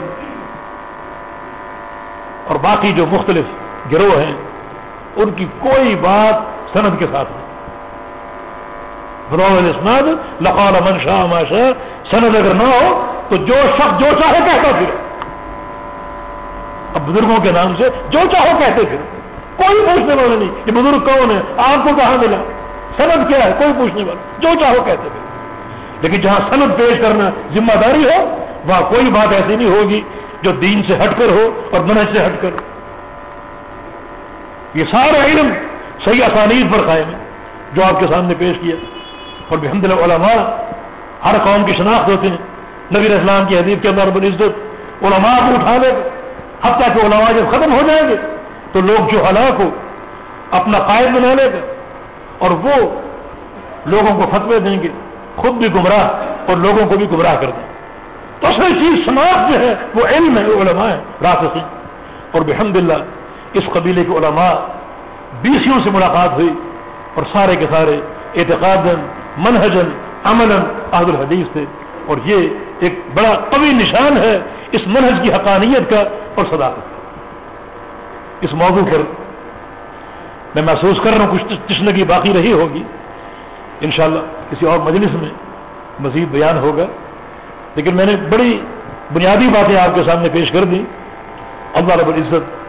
اور باقی جو مختلف گروہ ہیں ان کی کوئی بات سند کے ساتھ نہیں۔ اسناد لقال من شاہ ماشا سند اگر نہ ہو تو جو شخص جو چاہے کہتا پھر اب بزرگوں کے نام سے جو چاہو کہتے پھر کوئی پوچھنے والا نہیں یہ بزرگ کون ہے، آپ کو کہاں ملا؟ سند کیا ہے؟ کوئی پوچھنے والا۔ جو چاہو کہتے پھر لیکن جہاں سند پیش کرنا ذمہ داری ہو، وہاں کوئی بات ایسی نہیں ہوگی جو دین سے ہٹ کر ہو اور منج سے ہٹ کر ہو۔ یہ سارا علم صحیح آسانیت پر قائم ہے، جو آپ کے سامنے پیش کیا۔ اور بحمد علماء، ہر قوم کی شناخت ہوتے ہیں نبی اسلام کی حدیب کے اندر بڑی عزت، علماء کو اٹھا لے۔ گا حتیٰ کہ علماء جب ختم ہو جائیں گے، تو لوگ جو ہلاک ہو اپنا قائد بنا لے گا۔ اور وہ لوگوں کو فتوے دیں گے، خود بھی گمراہ اور لوگوں کو بھی گمراہ کر دیں۔ تو اصل چیز سماج جو ہے، وہ علم ہے، وہ علماء ہے رات اور بحمد اللہ اس قبیلے کے علماء بیسیوں سے ملاقات ہوئی اور سارے کے سارے اعتقاد منہجن عمل عہد الحدیث تھے اور یہ ایک بڑا قوی نشان ہے اس منہج کی حقانیت کا اور صداقت کا۔ اس موضوع پر میں محسوس کر رہا ہوں، کچھ تشنگی باقی رہی ہوگی۔ انشاءاللہ کسی اور مجلس میں مزید بیان ہوگا۔ لیکن میں نے بڑی بنیادی باتیں آپ کے سامنے پیش کر دی اللہ رب العزت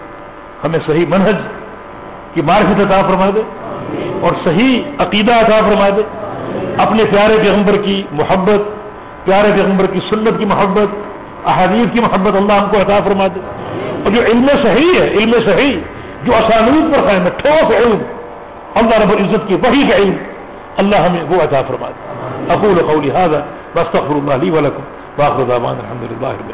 ہمیں صحیح منہج کی مارکت عطا فرما دے اور صحیح عقیدہ عطا فرما دے۔ اپنے پیارے پیغمبر کی محبت، پیارے پیغمبر کی سنت کی محبت، احادیث کی محبت اللہ ہم کو عطا فرما دے۔ اور جو علم صحیح ہے، علم صحیح، جو اسانود پر قائم ہے، ٹھوس علم، اللہ رب العزت کی وہی کا علم، اللہ ہمیں وہ عطا فرما دے۔ اقول قولی هذا واستغفر الله لي ولكم واخر دعوانا الحمد لله